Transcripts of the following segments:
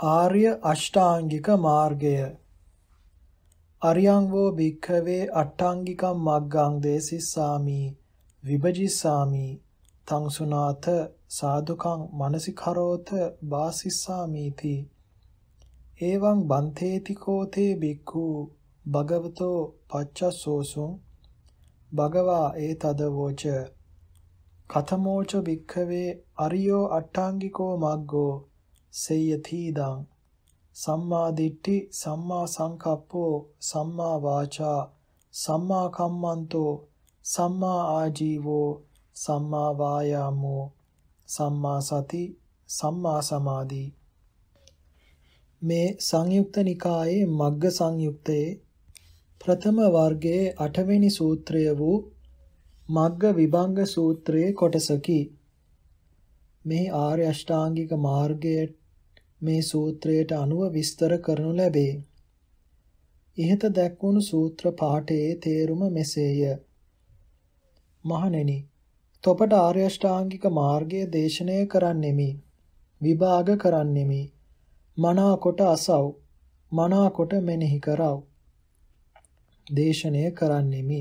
ආර්ය අෂ්ටාංගික මාර්ගය. අරියං වෝ භික්ඛවේ අට්ඨාංගිකම් මග්ගං දේසිස්සාමි විභජිස්සාමි. තං සුනාත සාදුකං මනසිකරෝත වාසිස්සාමිති. එවං බන්තේතිකෝ තේ බික්ඛු භගවතෝ පච්චසෝසුං භගවා ඒතදවෝච. කතමෝච භික්ඛවේ අරියෝ අට්ඨාංගිකෝ මග්ගෝ. සේයතිදං සම්මා දිට්ඨි සම්මා සංකප්පෝ සම්මා වාචා සම්මා කම්මන්තෝ සම්මා ආජීවෝ සම්මා වායාමෝ සම්මා සති සම්මා සමාධි මේ සංයුක්ත නිකායේ මග්ග සංයුක්තයේ ප්‍රථම වර්ගයේ 8 වෙනි සූත්‍රය වූ මග්ග විභංග සූත්‍රයේ කොටසකි. මේ ආර්ය අෂ්ටාංගික මාර්ගයේ මේ සූත්‍රයට අනුව විස්තර කරනු ලැබේ. ඉහත දැක්වුණු සූත්‍ර පාඨයේ තේරුම මෙසේය. මහණෙනි, තොපට ආර්ය අෂ්ටාංගික මාර්ගය දේශනය කරන්නෙමි. විභාග කරන්නෙමි. මනාකොට අසව්. මනාකොට මෙනෙහි කරව්. දේශනය කරන්නෙමි.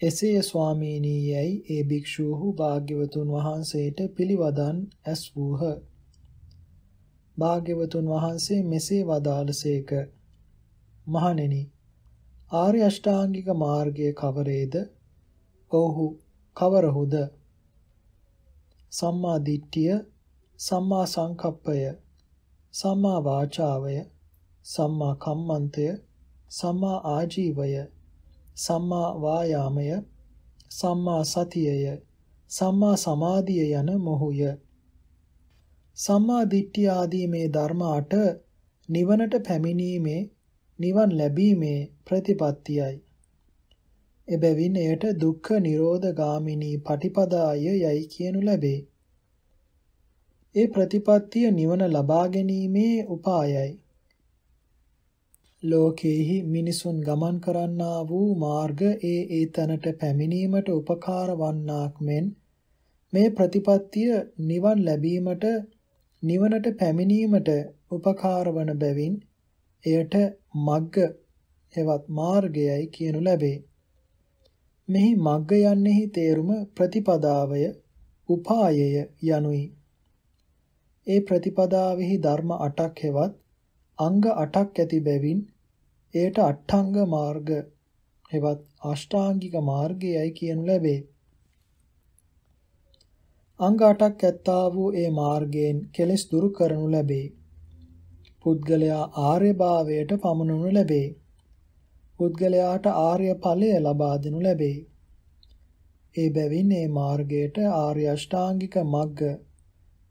එසේ ස්වාමීනි යයි ඒ භික්ෂූහු භාග්‍යවතුන් වහන්සේට පිළිවදන් ඇස් වූහ. භාග්‍යවතුන් වහන්සේ මෙසේ වදාළසේක මහණෙනි ආර්ය අෂ්ටාංගික මාර්ගයේ කවරේද? ඔව්හු කවරහුද? සම්මා දිට්ඨිය සම්මා සංකප්පය සම්මා වාචාවය සම්මා කම්මන්තය සම්මා ආජීවය සම්මා වායාමය සම්මා සතියය සම්මා සමාධිය යන මොහුය. සම්මා දිට්ඨිය ආදී මේ ධර්ම අට නිවනට පැමිණීමේ නිවන් ලැබීමේ ප්‍රතිපත්තියයි. එබැවින් එයට දුක්ඛ නිරෝධ ගාමිනී පටිපදාය යයි කියනු ලැබේ. ඒ ප්‍රතිපත්තිය නිවන ලබා ගැනීමේ උපායයි. ලෝකේහි මිනිසුන් ගමන් කරන්නා වූ මාර්ග ඒ ඒ තැනට පැමිණීමට උපකාර වන්නාක් මෙන් මේ ප්‍රතිපත්තිය නිවන් ලැබීමට නිවනට පැමිණීමට උපකාර වන බැවින් එයට මග්ග හෙවත් මාර්ගයයි කියනු ලැබේ. මෙහි මග්ග යන්නේහි තේරුම ප්‍රතිපදාවය උපායය යනුයි. ඒ ප්‍රතිපදාවෙහි ධර්ම 8ක් හෙවත් අංග 8ක් ඇති බැවින් එයට අට්ඨංග මාර්ග හෙවත් අෂ්ටාංගික මාර්ගයයි කියනු ලැබේ. අංග 8ක් ඇත්තා වූ ඒ මාර්ගයෙන් කෙලෙස් දුරු කරනු ලැබේ. පුද්ගලයා ආර්යභාවයට පමුණුනු ලැබේ. පුද්ගලයාට ආර්ය ඵලය ලබා දෙනු ලැබේ. ඒ බැවින් මේ මාර්ගයට ආර්ය අෂ්ටාංගික මග්ග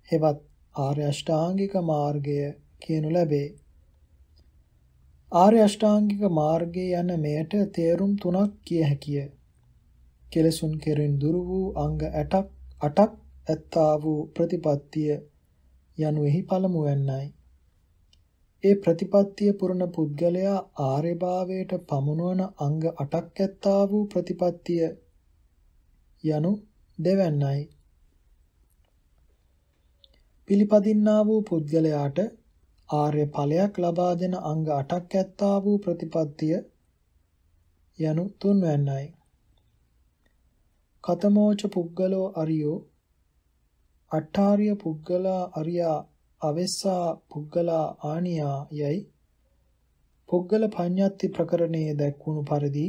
හෙවත් ආර්ය අෂ්ටාංගික මාර්ගය කියනු ලැබේ. ආර්ය අෂ්ටාංගික මාර්ගය යන මෙයට තේරුම් තුනක් කිය හැකිය. කෙලසුන් කෙරෙන් දුරු වූ අංග 8ක් 8ක් ඇත්තා වූ ප්‍රතිපත්තිය යනුෙහි පළමුවන්නයි. ඒ ප්‍රතිපත්තිය පුරන පුද්ගලයා ආර්යභාවයට පමුණවන අංග 8ක් ඇත්තා වූ ප්‍රතිපත්තිය යනු දෙවන්නයි. පිළිපදින්නා වූ පුද්ගලයාට ආර්ය ඵලයක් ලබා දෙන අංග 8ක් ඇත්තා වූ ප්‍රතිපත්තිය යනු තුන්වැන්නයි. කතමෝච පුද්ගලෝ අරියෝ අට්ඨාරිය පුද්ගලා අරියා අවස්සා පුද්ගලා ආනියා යයි. පුද්ගල පඤ්ඤාති ප්‍රකරණයේ දැක්වුණු පරිදි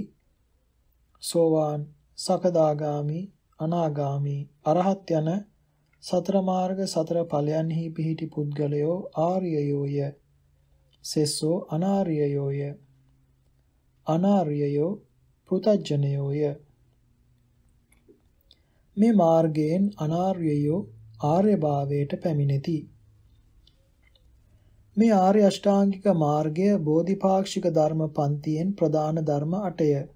සෝවාන් සකදාගාමි අනාගාමි අරහත් යන සතර මාර්ග සතර ඵලයන්හි පිහිටි පුද්ගලයෝ ආර්යයෝය සෙස්සෝ අනාර්යයෝය අනාර්යයෝ පෘතජ්ජනයෝය මේ මාර්ගයෙන් අනාර්යයෝ ආර්යභාවයට පැමිණෙති. මේ ආර්ය අෂ්ටාංගික මාර්ගය බෝධිපාක්ෂික ධර්ම පන්තියෙන් ප්‍රධාන ධර්ම 8ය.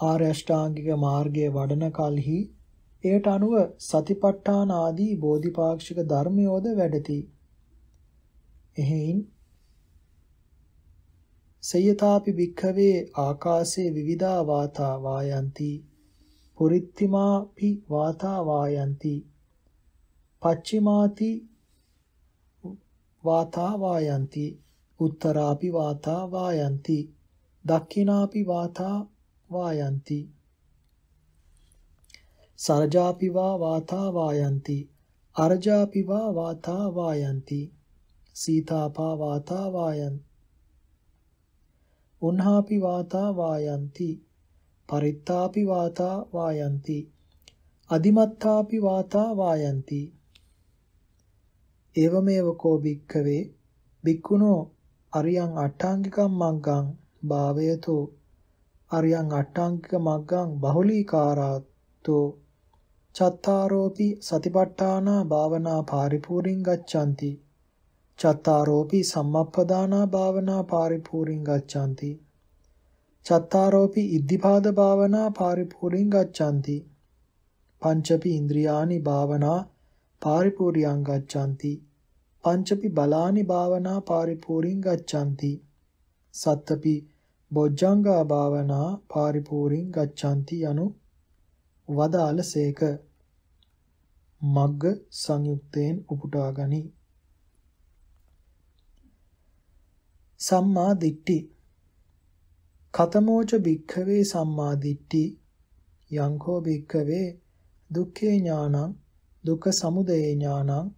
ආර්ය අෂ්ටාංගික මාර්ගයේ වඩන කලෙහි එයට අනුව සතිපට්ඨාන ආදී බෝධිපාක්ෂික ධර්මයෝද වැඩති. එහෙයින් සයතාපි භික්ඛවේ ආකාසේ විවිධා වාතා වායන්ති පුරිත්තිමාපි වාතා වායන්ති පච්චිමාති වාතා වායන්ති උත්තරාපි වාතා වායන්ති දක්ඛිනාපි වාතා වායන්ති සරජාපිවා වාතා වායන්ති අර්ජාපිවා වාතා වායන්ති සීතාපා වාතා වායන් උන්හාපි වාතා වායන්ති පරිත්තාපි වාතා වායන්ති අදිමත්තාපි වාතා වායන්ති ඒවමේව කෝ භික්ඛවේ. භික්ඛුනෝ අරියං අට්ඨාංගිකම් මග්ගං භාවයතෝ. අරියං අට්ඨාංගික මග්ගං බහුලීකාරාතෝ චත්තාරෝපි සතිපට්ඨානා භාවනා පාරිපූර්ණං ගච්ඡanti. චත්තාරෝපි සම්මප්පදානා භාවනා පාරිපූර්ණං ගච්ඡanti. චත්තාරෝපි ඉද්ධිපාද භාවනා පාරිපූර්ණං ගච්ඡanti. පංචපි ඉන්ද්‍රියානි භාවනා පාරිපූර්ණං ගච්ඡanti. පංචපි බලානි භාවනා පාරිපූර්ණං ගච්ඡanti. සත්තපි බොජ්ජංගා භාවනා පාරිපූර්ණං ගච්ඡanti යනු වදාළසේක මග්ග සංයුක්තයෙන් උපුටා ගනි. සම්මා දිට්ඨි. කතමෝච භික්ඛවේ සම්මා දිට්ඨි. යංකෝ භික්ඛවේ දුක්ඛේ ඥානං දුක්ඛ සමුදය ඥානං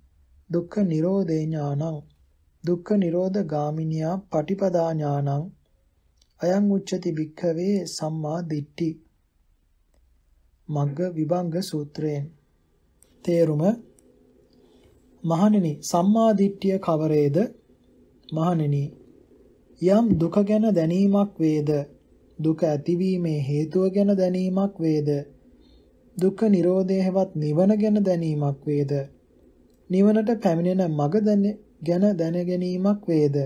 දුක්ඛ නිරෝධේ ඥානං දුක්ඛ නිරෝධ ගාමිනියා පටිපදා ඥානං අයං උච්චති භික්ඛවේ සම්මා දිට්ඨි. මග්ග විභංග සූත්‍රයෙන්. තේරුම මහණෙනි සම්මා දිට්ඨිය කවරේද? මහණෙනි යම් දුක ගැන දැනීමක් වේද? දුක ඇතිවීමේ හේතුව ගැන දැනීමක් වේද? දුක්ඛ නිරෝධයවත් නිවන ගැන දැනීමක් වේද? නිවනට පැමිණෙන මඟ ගැන දැන ගැනීමක් වේද?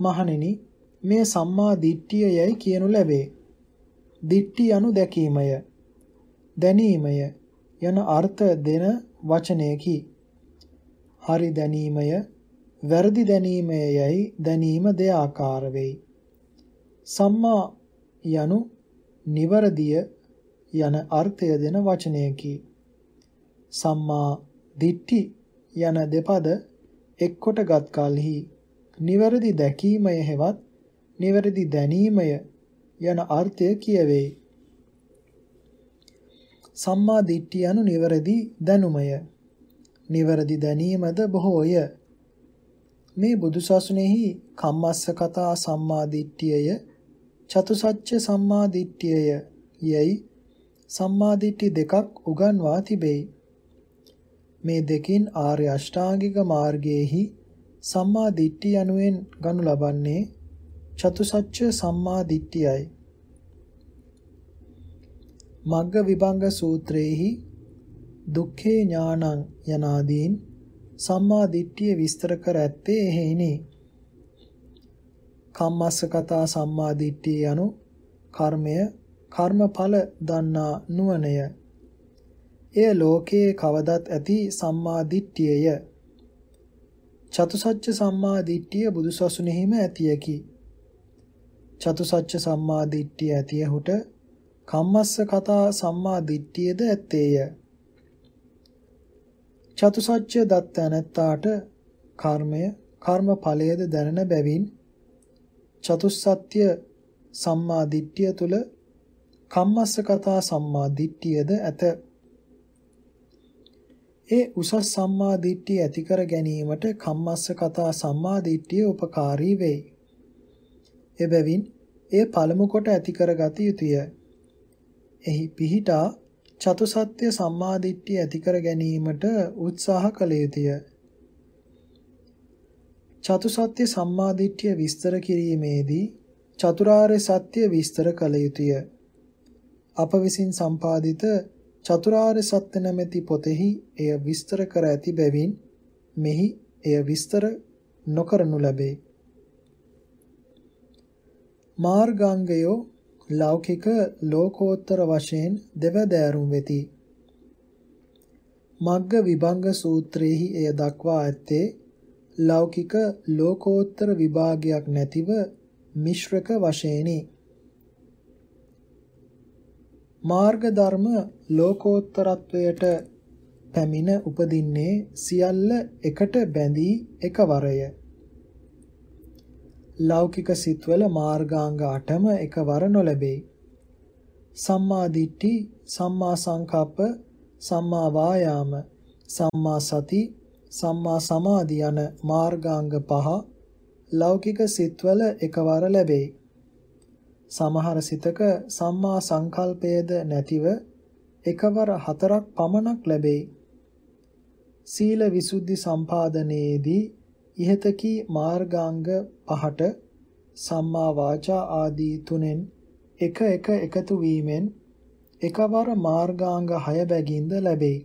මහණෙනි මේ සම්මා දිට්ඨිය යයි කියනු ලැබේ. දිට්ටි යනු දැකීමය. දැනීමය යන අර්ථ දෙන වචනයකි. හරි දැනීමය වැරදි දැනීමය යයි දැනීම දෙආකාර වෙයි. සම්මා යනු නිවරදිය යන අර්ථය දෙන වචනයකි සම්මා දිට්ටි යන දෙපද එක්කොටගත් කලෙහි නිවැරදි දැකීමය හෙවත් නිවැරදි දැනීමය යන අර්ථය කියවේ. සම්මා දිට්ඨිය anu නිවැරදි දැනුමය. නිවැරදි දැනීමද බොහෝය. මේ බුදුසසුනේහි කම්මස්ස කතා සම්මා දිට්ඨියය චතුසත්‍ය සම්මා දිට්ඨියය යයි සම්මා දිට්ඨි දෙකක් උගන්වා තිබේ. මේ දෙකින් ආර්ය අෂ්ටාංගික මාර්ගයේහි සම්මා දිට්ඨිය යනුවෙන් ගනු ලබන්නේ චතුසත්‍ය සම්මා දිට්ඨියයි. මග්ග විභංග සූත්‍රයේහි දුක්ඛේ ඥානං යනාදීන් සම්මා දිට්ඨිය විස්තර කර ඇත්තේ එහෙයිනි. කම්මස්ස කතා සම්මා දිට්ඨිය යනු කර්මය කර්මඵල දන්නා නුවණය. එය ලෝකයේ කවදත් ඇති සම්මා දිට්ඨියය. චතුසත්‍ය සම්මා දිට්ඨිය බුදුසසුනේහිම ඇතියකි. චතුසත්‍ය සම්මා දිට්ඨිය ඇතියහුට කම්මස්ස කතා සම්මා දිට්ඨියද ඇත්තේය. චතුසත්‍ය දත්ත නැත්තාට කර්මය කර්ම ඵලයේද දැනෙන බැවින් චතුස්සත්‍ය සම්මා දිට්ඨිය තුල කම්මස්ස කතා සම්මා දිට්ඨියද ඇත. ඒ උසස් සම්මා දිට්ඨිය ඇති කර ගැනීමට කම්මස්ස කතා සම්මා දිට්ඨිය උපකාරී වෙයි. එබැවින් එය පළමු කොට ඇති කරගත යුතුය. එහි පිහිටා චතුසත්‍ය සම්මාදිට්ඨිය ඇති කර ගැනීමට උත්සාහ කළ යුතුය. චතුසත්‍ය සම්මාදිට්ඨිය විස්තර කිරීමේදී චතුරාර්ය සත්‍ය විස්තර කළ යුතුය. අප විසින් සම්පාදිත චතුරාර්ය සත්‍ය නැමැති පොතෙහි එය විස්තර කර ඇති බැවින් මෙහි එය විස්තර නොකරනු ලැබේ. මාර්ගාංගයෝ ලෞකික ලෝකෝත්තර වශයෙන් දෙවදෑරුම් වෙති. මග්ග විභංග සූත්‍රයේහි එය දක්වා ඇත්තේ ලෞකික ලෝකෝත්තර විභාගයක් නැතිව මිශ්‍රක වශයෙනි. මාර්ග ධර්ම ලෝකෝත්තරත්වයට පැමිණ උපදින්නේ සියල්ල එකට බැඳී එකවරය. ලෞකික සිත්වල මාර්ගාංග 8ම එකවර නොලැබේ. සම්මා දිට්ඨි, සම්මා සංකප්ප, සම්මා වායාම, සම්මා සති, සම්මා සමාධි යන මාර්ගාංග පහ ලෞකික සිත්වල එකවර ලැබේ. සමහර සිතක සම්මා සංකල්පයේද නැතිව එකවර හතරක් පමණක් ලැබේ. සීල විසුද්ධි සම්පාදනයේදී ඉහතකී මාර්ගාංග පහට සම්මා වාචා ආදී තුනෙන් එක එක එකතු වීමෙන් එකවර මාර්ගාංග 6 බැගින්ද ලැබේ.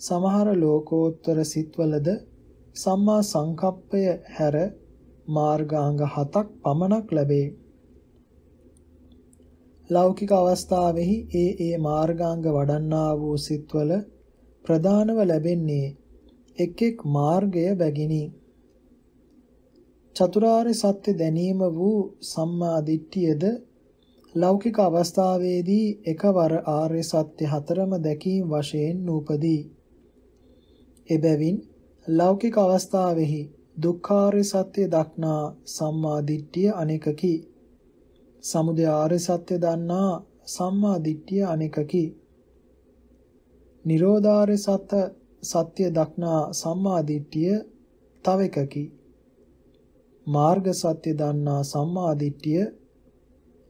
සමහර ලෝකෝත්තර සිත්වලද සම්මා සංකප්පය හැර මාර්ගාංග 7ක් පමණක් ලැබේ. ලෞකික අවස්ථාවෙහි ඒ ඒ මාර්ගාංග වඩන්නා වූ සිත්වල ප්‍රධානව ලැබෙන්නේ එක් එක් මාර්ගය බැගිනි. චතුරාර්ය සත්‍ය දැනීම වූ සම්මා දිට්ඨියද ලෞකික අවස්ථාවේදී එකවර ආර්ය සත්‍ය හතරම දැකීම වශයෙන් නූපදී. එබැවින් ලෞකික අවස්ථාවෙහි දුක්ඛාර්ය සත්‍ය දක්නා සම්මා දිට්ඨිය අනෙකකි. සමුදය ආර්ය සත්‍ය දන්නා සම්මා දිට්ඨිය අනෙකකි. නිරෝධාර්ය සත්‍ය සත්‍ය දක්නා සම්මා දිට්ඨිය තව එකකි. මාර්ග සත්‍ය දන්නා සම්මා දිට්ඨිය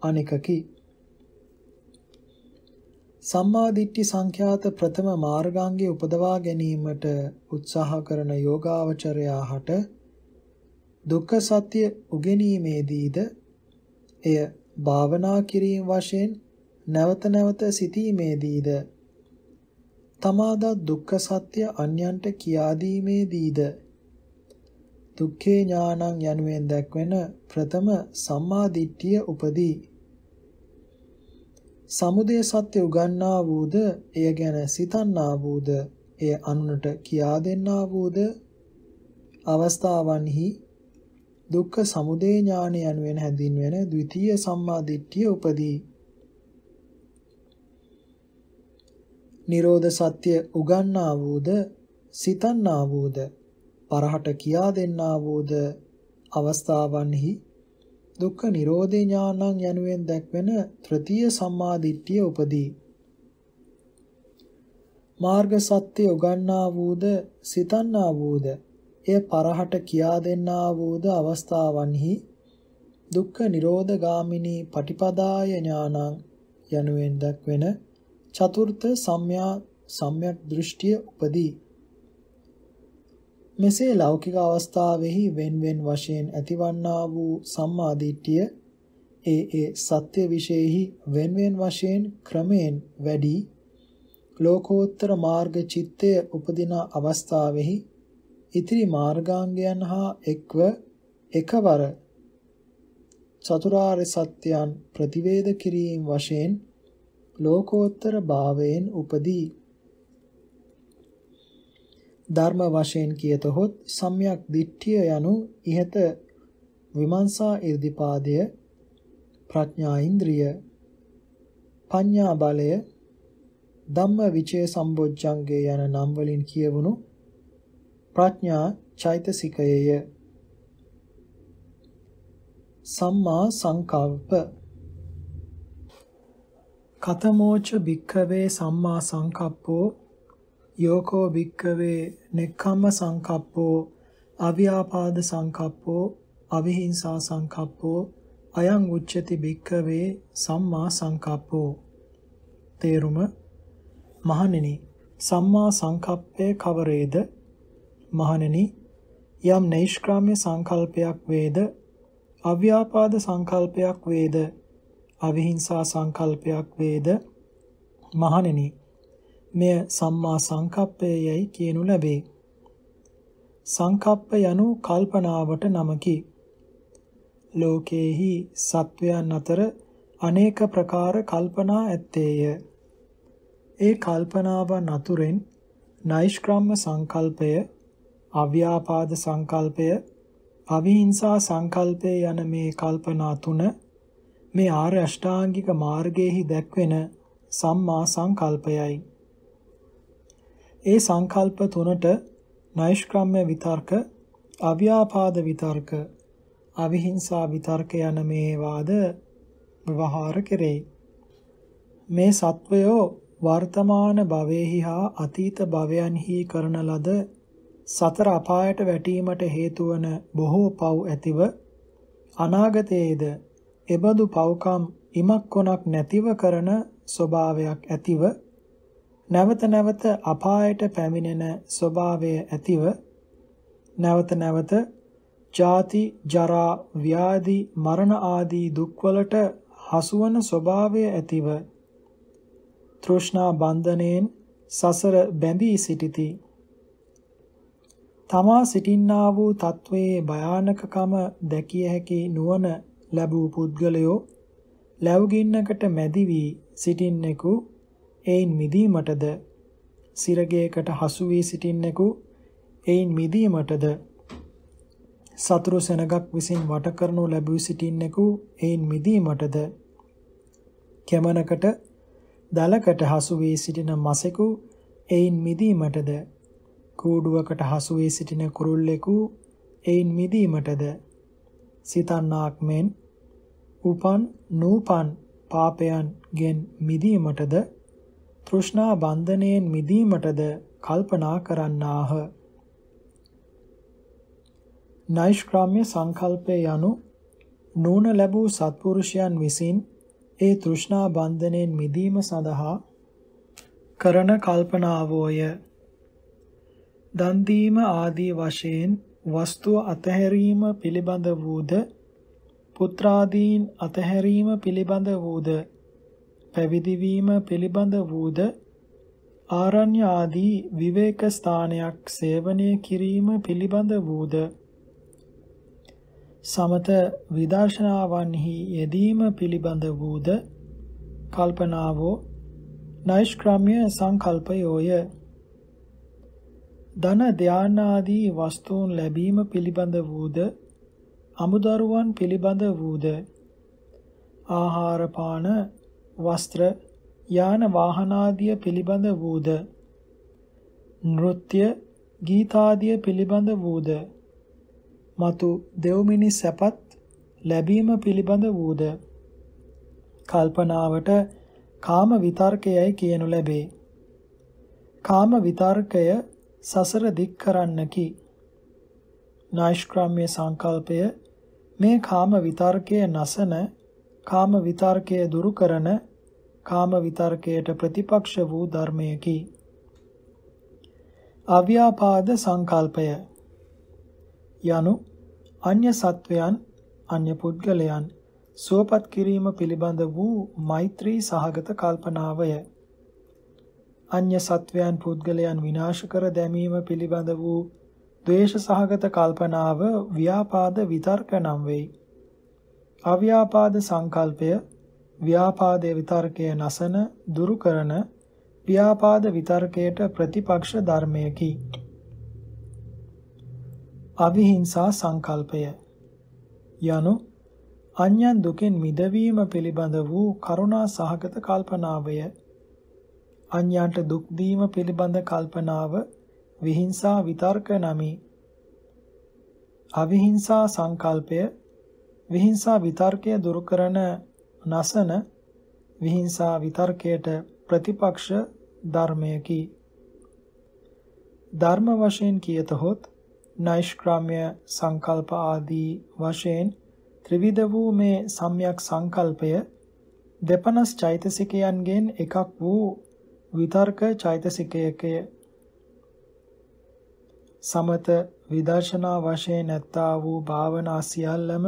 අනෙකකි. සම්මා දිට්ඨි සංඛ්‍යාත ප්‍රථම මාර්ගාංගයේ උපදවා ගැනීමට උත්සාහ කරන යෝගාවචරයාට දුක්ඛ සත්‍ය උගෙනීමේදීද එය භාවනා කිරීම වශයෙන් නැවත නැවත සිතීමේදීද තමාද දුක්ඛ සත්‍ය අන්‍යයන්ට කියා දීමේදීද? දුක්ඛේ ඥානං යනුවෙන් දැක්වෙන ප්‍රථම සම්මා දිට්ඨිය උපදී. සමුදය සත්‍ය උගන්නා වූද? එය ගැන සිතන්නා වූද? එය අනුනට කියා දෙන්නා වූද? අවස්ථාවන්හි දුක්ඛ සමුදය ඥාන යනුවෙන් හැඳින්වෙන ද්විතීය සම්මා දිට්ඨිය උපදී. නිරෝධ සත්‍ය උගන්නා වූද සිතන්නා වූද පරහට කියා දෙන්නා වූද අවස්ථාවන්හි දුක්ඛ නිරෝධේ ඥානං යනුවෙන් දැක්වෙන තෘතීය සම්මාදිට්ඨිය උපදී. මාර්ග සත්‍ය උගන්නා වූද සිතන්නා වූද එය පරහට කියා දෙන්නා වූද අවස්ථාවන්හි දුක්ඛ නිරෝධ ගාමිනී පටිපදාය ඥානං යනුවෙන් දැක්වෙන චතුර්ථ සම්‍යා සම්‍යක් දෘෂ්ටිය උපදී. මෙසේ ලෞකික අවස්ථාවෙහි wen wen වශයෙන් ඇතිවන්නා වූ සම්මා දිට්ඨිය ඒ ඒ සත්‍ය විශේෂෙහි wen wen වශයෙන් ක්‍රමයෙන් වැඩි ලෝකෝත්තර මාර්ග චිත්තය උපදින අවස්ථාවෙහි ඉතිරි මාර්ගාංගයන් හා එක්ව එකවර චතුරාර්ය සත්‍යයන් ප්‍රතිවේද කිරීම වශයෙන් ලෝකෝත්තර භාවයෙන් උපදී. ධර්ම වශයෙන් කියතොත් සම්‍යක් දිට්ඨිය යනු ඉහත විමර්ශා irdipaadය ප්‍රඥා ඉන්ද්‍රිය පඤ්ඤා බලය ධම්ම විචේ සම්බොජ්ජංගේ යන නම් වලින් කියවුණු ප්‍රඥා චෛතසිකයය. සම්මා සංකල්ප. කතමෝච භික්ඛවේ සම්මා සංකප්පෝ යෝකෝ භික්කවේ නෙක්ඛම්ම සංකප්පෝ අව්‍යාපාද සංකප්පෝ අවිහිංසා සංකප්පෝ අයං උච්චති භික්කවේ සම්මා සංකප්පෝ. තේරුම? මහණෙනි සම්මා සංකප්පය කවරේද? මහණෙනි යම් නෛෂ්ක්‍රාම්‍ය සංකල්පයක් වේද අව්‍යාපාද සංකල්පයක් වේද අවිහිංසා සංකල්පයක් වේද මහණෙනි මෙය සම්මා සංකප්පයයි කියනු ලැබේ. සංකප්ප යනු කල්පනාවට නමකි. ලෝකේහි සත්වයන් අතර අනේක ප්‍රකාර කල්පනා ඇත්තේය. ඒ කල්පනාවන් අතුරෙන් නෛෂ්ක්‍රම්ම සංකල්පය, අව්‍යාපාද සංකල්පය, අවිහිංසා සංකල්පය යන මේ කල්පනා තුන මේ ආර්ය අෂ්ටාංගික මාර්ගයේහි දැක්වෙන සම්මා සංකල්පයයි. ඒ සංකල්ප තුනට නෛෂ්ක්‍රම්‍ය විතර්ක, අව්‍යාපාද විතර්ක, අවිහිංසා විතර්ක යන මේ වාද ව්‍යවහාර කෙරෙයි. මේ සත්වයෝ වර්තමාන භවයේහි හා අතීත භවයන්හි කරන ලද සතර අපායට වැටීමට හේතු වන බොහෝ පව් ඇතිව අනාගතයේද එබඳු පව්කම් ඉමක් කොනක් නැතිව කරන ස්වභාවයක් ඇතිව නැවත නැවත අපායට පැමිණෙන ස්වභාවය ඇතිව නැවත නැවත ජාති ජරා ව්‍යාධි මරණ ආදී දුක්වලට හසුවන ස්වභාවය ඇතිව තෘෂ්ණා බන්ධනයෙන් සසර බැඳී සිටිති. තමා සිටින්නා වූ තත්වයේ භයානකකම දැකිය හැකි නුවණ ලැබූ පුද්ගලයෝ ලැබුගින්නකට මැදි වී සිටින්නෙකු එයින් මිදීමටද සිරගයකට හසු වී සිටින්නෙකු එයින් මිදීමටද සතුරු සෙනගක් විසින් වට කරනු ලැබී සිටින්නෙකු එයින් මිදීමටද කෙමනකට දලකට හසු වී සිටින මසෙකු එයින් මිදීමටද කූඩුවකට හසු වී සිටින කුරුල්ලෙකු එයින් මිදීමටද සිතන්නාක් මෙන් උපන් නූපන් පාපයන්ගෙන් මිදීමටද තෘෂ්ණා බන්ධනයෙන් මිදීමටද කල්පනා කරන්නාහ නෛෂ්ක්‍රාම්‍ය සංකල්පය යනු නූන ලැබූ සත්පුරුෂයන් විසින් ඒ තෘෂ්ණා බන්ධණයෙන් මිදීම සඳහා කරන කල්පනාවෝය. දන් දීම ආදී වශයෙන් වස්තුව අතහැරීම පිළිබඳ වූද පුත්‍රාදීන් අතහැරීම පිළිබඳ වූද පැවිදි වීම පිළිබඳ වූද ආරණ්‍ය ආදී විවේක ස්ථානයක් සේවනය කිරීම පිළිබඳ වූද සමත විදර්ශනාවන්හි යෙදීම පිළිබඳ වූද කල්පනාවෝ නෛෂ්ක්‍රම්‍ය සංකල්පයෝය. ධන ධානාදී වස්තුන් ලැබීම පිළිබඳ වූද? අමුදරුවන් පිළිබඳ වූද? ආහාර පාන වස්ත්‍ර යාන වාහනාදිය පිළිබඳ වූද? නෘත්‍ය ගීතාදිය පිළිබඳ වූද? මතු දෙව්මිනි සැපත් ලැබීම පිළිබඳ වූද? කල්පනාවට කාම විතර්කයයි කියනු ලැබේ. කාම විතර්කය සසර දික් කරන්නකි. නෛෂ්ක්‍රම්‍ය සංකල්පය මේ කාම විතර්කය නසන කාම විතර්කය දුරු කරන කාම විතර්කයට ප්‍රතිපක්ෂ වූ ධර්මයකි. අව්‍යාපාද සංකල්පය යනු අන්‍ය සත්වයන් අන්‍ය පුද්ගලයන් සුවපත් කිරීම පිළිබඳ වූ මෛත්‍රී සහගත කල්පනාවය. අන්‍ය සත්වයන් පුද්ගලයන් විනාශ කර දැමීම පිළිබඳ වූ ද්වේෂ සහගත කල්පනාව ව්‍යාපාද විතර්ක නම් වෙයි. අව්‍යාපාද සංකල්පය ව්‍යාපාදයේ විතර්කය නසන දුරු කරන ව්‍යාපාද විතර්කයට ප්‍රතිපක්ෂ ධර්මයකි. අවිහිංසා සංකල්පය යනු අන්‍යයන් දුකෙන් මිදවීම පිළිබඳ වූ කරුණා සහගත කල්පනාවය අන්‍යයන්ට දුක් දීම පිළිබඳ කල්පනාව විහිංසා විතර්ක නමි. අවිහිංසා සංකල්පය විහිංසා විතර්කය දුරු කරන නසන විහිංසා විතර්කයට ප්‍රතිපක්ෂ ධර්මයකි. ධර්ම වශයෙන් කියතහොත් නෛෂ්ක්‍රම්‍ය සංකල්ප ආදී වශයෙන් ත්‍රිවිධ වූ මේ සම්‍යක් සංකල්පය දෙපනස් චෛතසිකයන්ගෙන් එකක් වූ විතර්ක චෛතසිකයකය සමත විදර්ශනා වශයෙන් නැත්තා වූ භාවනා සියල්ලම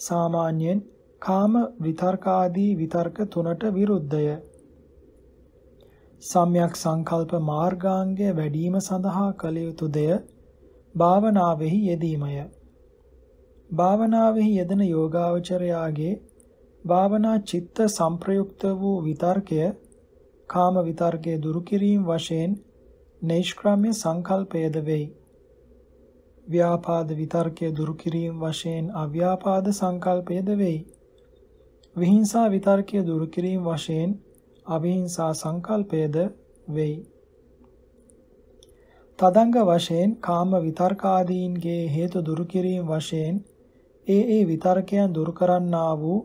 සාමාන්‍යයෙන් කාම විතර්කාදී විතර්ක තුනට විරුද්ධය. සම්‍යක් සංකල්ප මාර්ගාංගය වැඩිම සඳහා කළ යුතු දෙය භාවනාවෙහි යෙදීමය. භාවනාවෙහි යෙදෙන යෝගාවචරයාගේ භාවනා චිත්ත සංප්‍රයුක්ත වූ විතර්කය කාම විතර්කයේ දුරු කිරීම වශයෙන් නෛෂ්ක්‍රම්‍ය සංකල්පයද වෙයි. ව්‍යාපාද විතර්කයේ දුරු කිරීම වශයෙන් අව්‍යාපාද සංකල්පයද වෙයි. විහිංසා විතර්කයේ දුරු කිරීම වශයෙන් අවිහිංසා සංකල්පයද වෙයි. තදංග වශයෙන් කාම විතර්කාදීන්ගේ හේතු දුරු කිරීම වශයෙන් ඒ ඒ විතර්කයන් දුරු කරන්නා වූ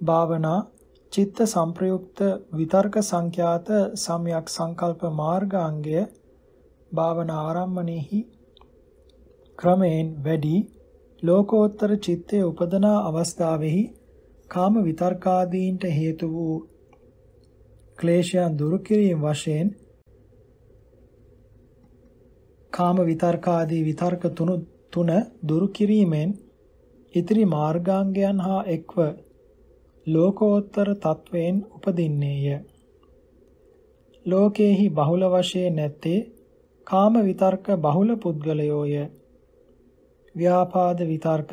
භාවනා චිත්ත සංප්‍රයුක්ත විතර්ක සංඛ්‍යාත සම්‍යක් සංකල්ප මාර්ගාංගය භාවනා ආරම්භණෙහි ක්‍රමයෙන් වැඩි ලෝකෝත්තර චිත්තයේ උපදනා අවස්ථාවෙහි කාම විතර්කාදීන්ට හේතු වූ ක්ලේශයන් දුරු කිරීම වශයෙන් කාම විතර්කාදී විතර්ක තුන තුන දුරු කිරීමෙන් ඉතිරි මාර්ගාංගයන් හා එක්ව ලෝකෝත්තර තත්වයෙන් උපදින්නේය. ලෝකේහි බහුල වශයෙන් නැත්තේ කාම විතර්ක බහුල පුද්ගලයෝය. ව්‍යාපාද විතර්ක,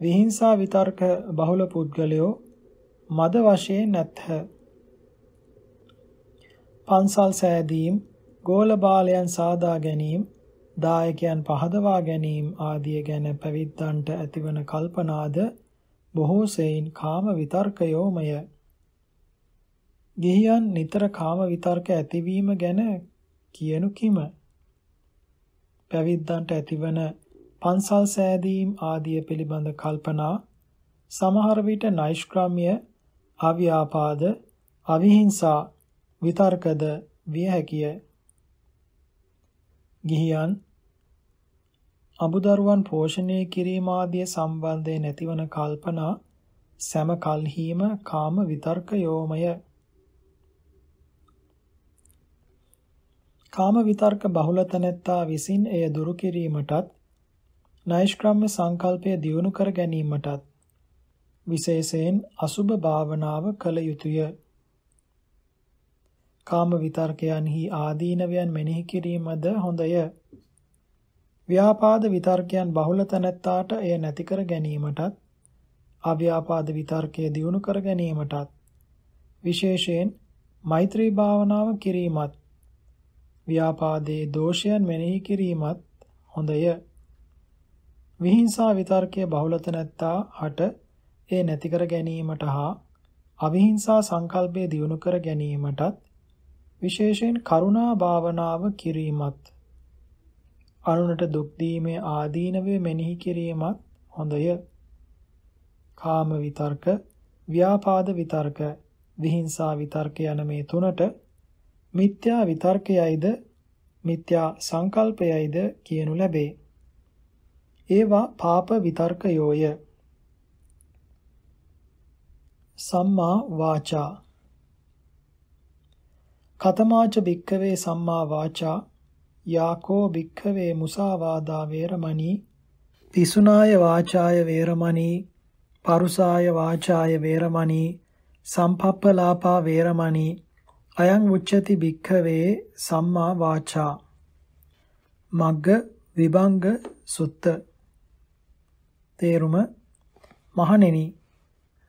විහිංසා විතර්ක බහුල පුද්ගලයෝ මද වශයෙන් නැත්හ. පන්සල් සෑදීම්, ගෝල බාලයන් සාදා ගැනීම, දායකයන් පහදවා ගැනීම ආදිය ගැන පැවිද්දන්ට ඇතිවන කල්පනාද බොහෝ සෙයින් කාම විතර්කයෝමය. ගිහියන් නිතර කාම විතර්ක ඇතිවීම ගැන කියනු කිම? පැවිද්දන්ට ඇතිවන පන්සල් සෑදීම් ආදිය පිළිබඳ කල්පනා සමහර විට නෛෂ්ක්‍රම්‍ය අව්‍යාපාද අවිහිංසා විතර්කද විය හැකිය. ගිහියන් අමුදරුවන් පෝෂණය කිරීම ආදිය සම්බන්ධයෙන් ඇතිවන කල්පනා සෑම කල්හිම කාම විතර්කයෝමය. කාම විතර්ක බහුල තැනැත්තා විසින් එය දුරු කිරීමටත් නෛෂ්ක්‍රම්‍ය සංකල්පය දියුණු කර ගැනීමටත් විශේෂයෙන් අසුබ භාවනාව කළ යුතුය. කාම විතර්කයන්හි ආදීනවයන් මෙනෙහි කිරීමද හොඳය. ව්‍යාපාද විතර්කයන් බහුල තැනැත්තාට එය නැති කර ගැනීමටත් අව්‍යාපාද විතර්කය දියුණු කර ගැනීමටත් විශේෂයෙන් මෛත්‍රී භාවනාව කිරීමත් ව්‍යාපාදයේ දෝෂයන් මෙනෙහි කිරීමත් හොඳය. විහිංසා විතර්කයේ බහුලත නැත්තා හට ඒ නැති කර ගැනීමට හා අවිහිංසා සංකල්පය දියුණු කර ගැනීමටත් විශේෂයෙන් කරුණා භාවනාව කිරීමත් අනුනට දුක් දීමේ ආදීනවේ මෙනෙහි කිරීමත් හොඳය. කාම විතර්ක, ව්‍යාපාද විතර්ක, විහිංසා විතර්ක යන මේ තුනට මිත්‍යා විතර්කයයිද මිත්‍යා සංකල්පයයිද කියනු ලැබේ. ඒවා පාප විතර්කයෝය. සම්මා වාචා කතමාච භික්කවේ සම්මා වාචා යාකෝ භික්කවේ මුසාවාදා වේරමණී පිසුනාය වාචාය වේරමණී පරුසාය වාචාය වේරමණී සම්පප්පලාපා වේරමණී අයං උච්චති භික්ඛවේ සම්මා වාචා. මග්ග විභංග සුත්ත. තේරුම මහණෙනි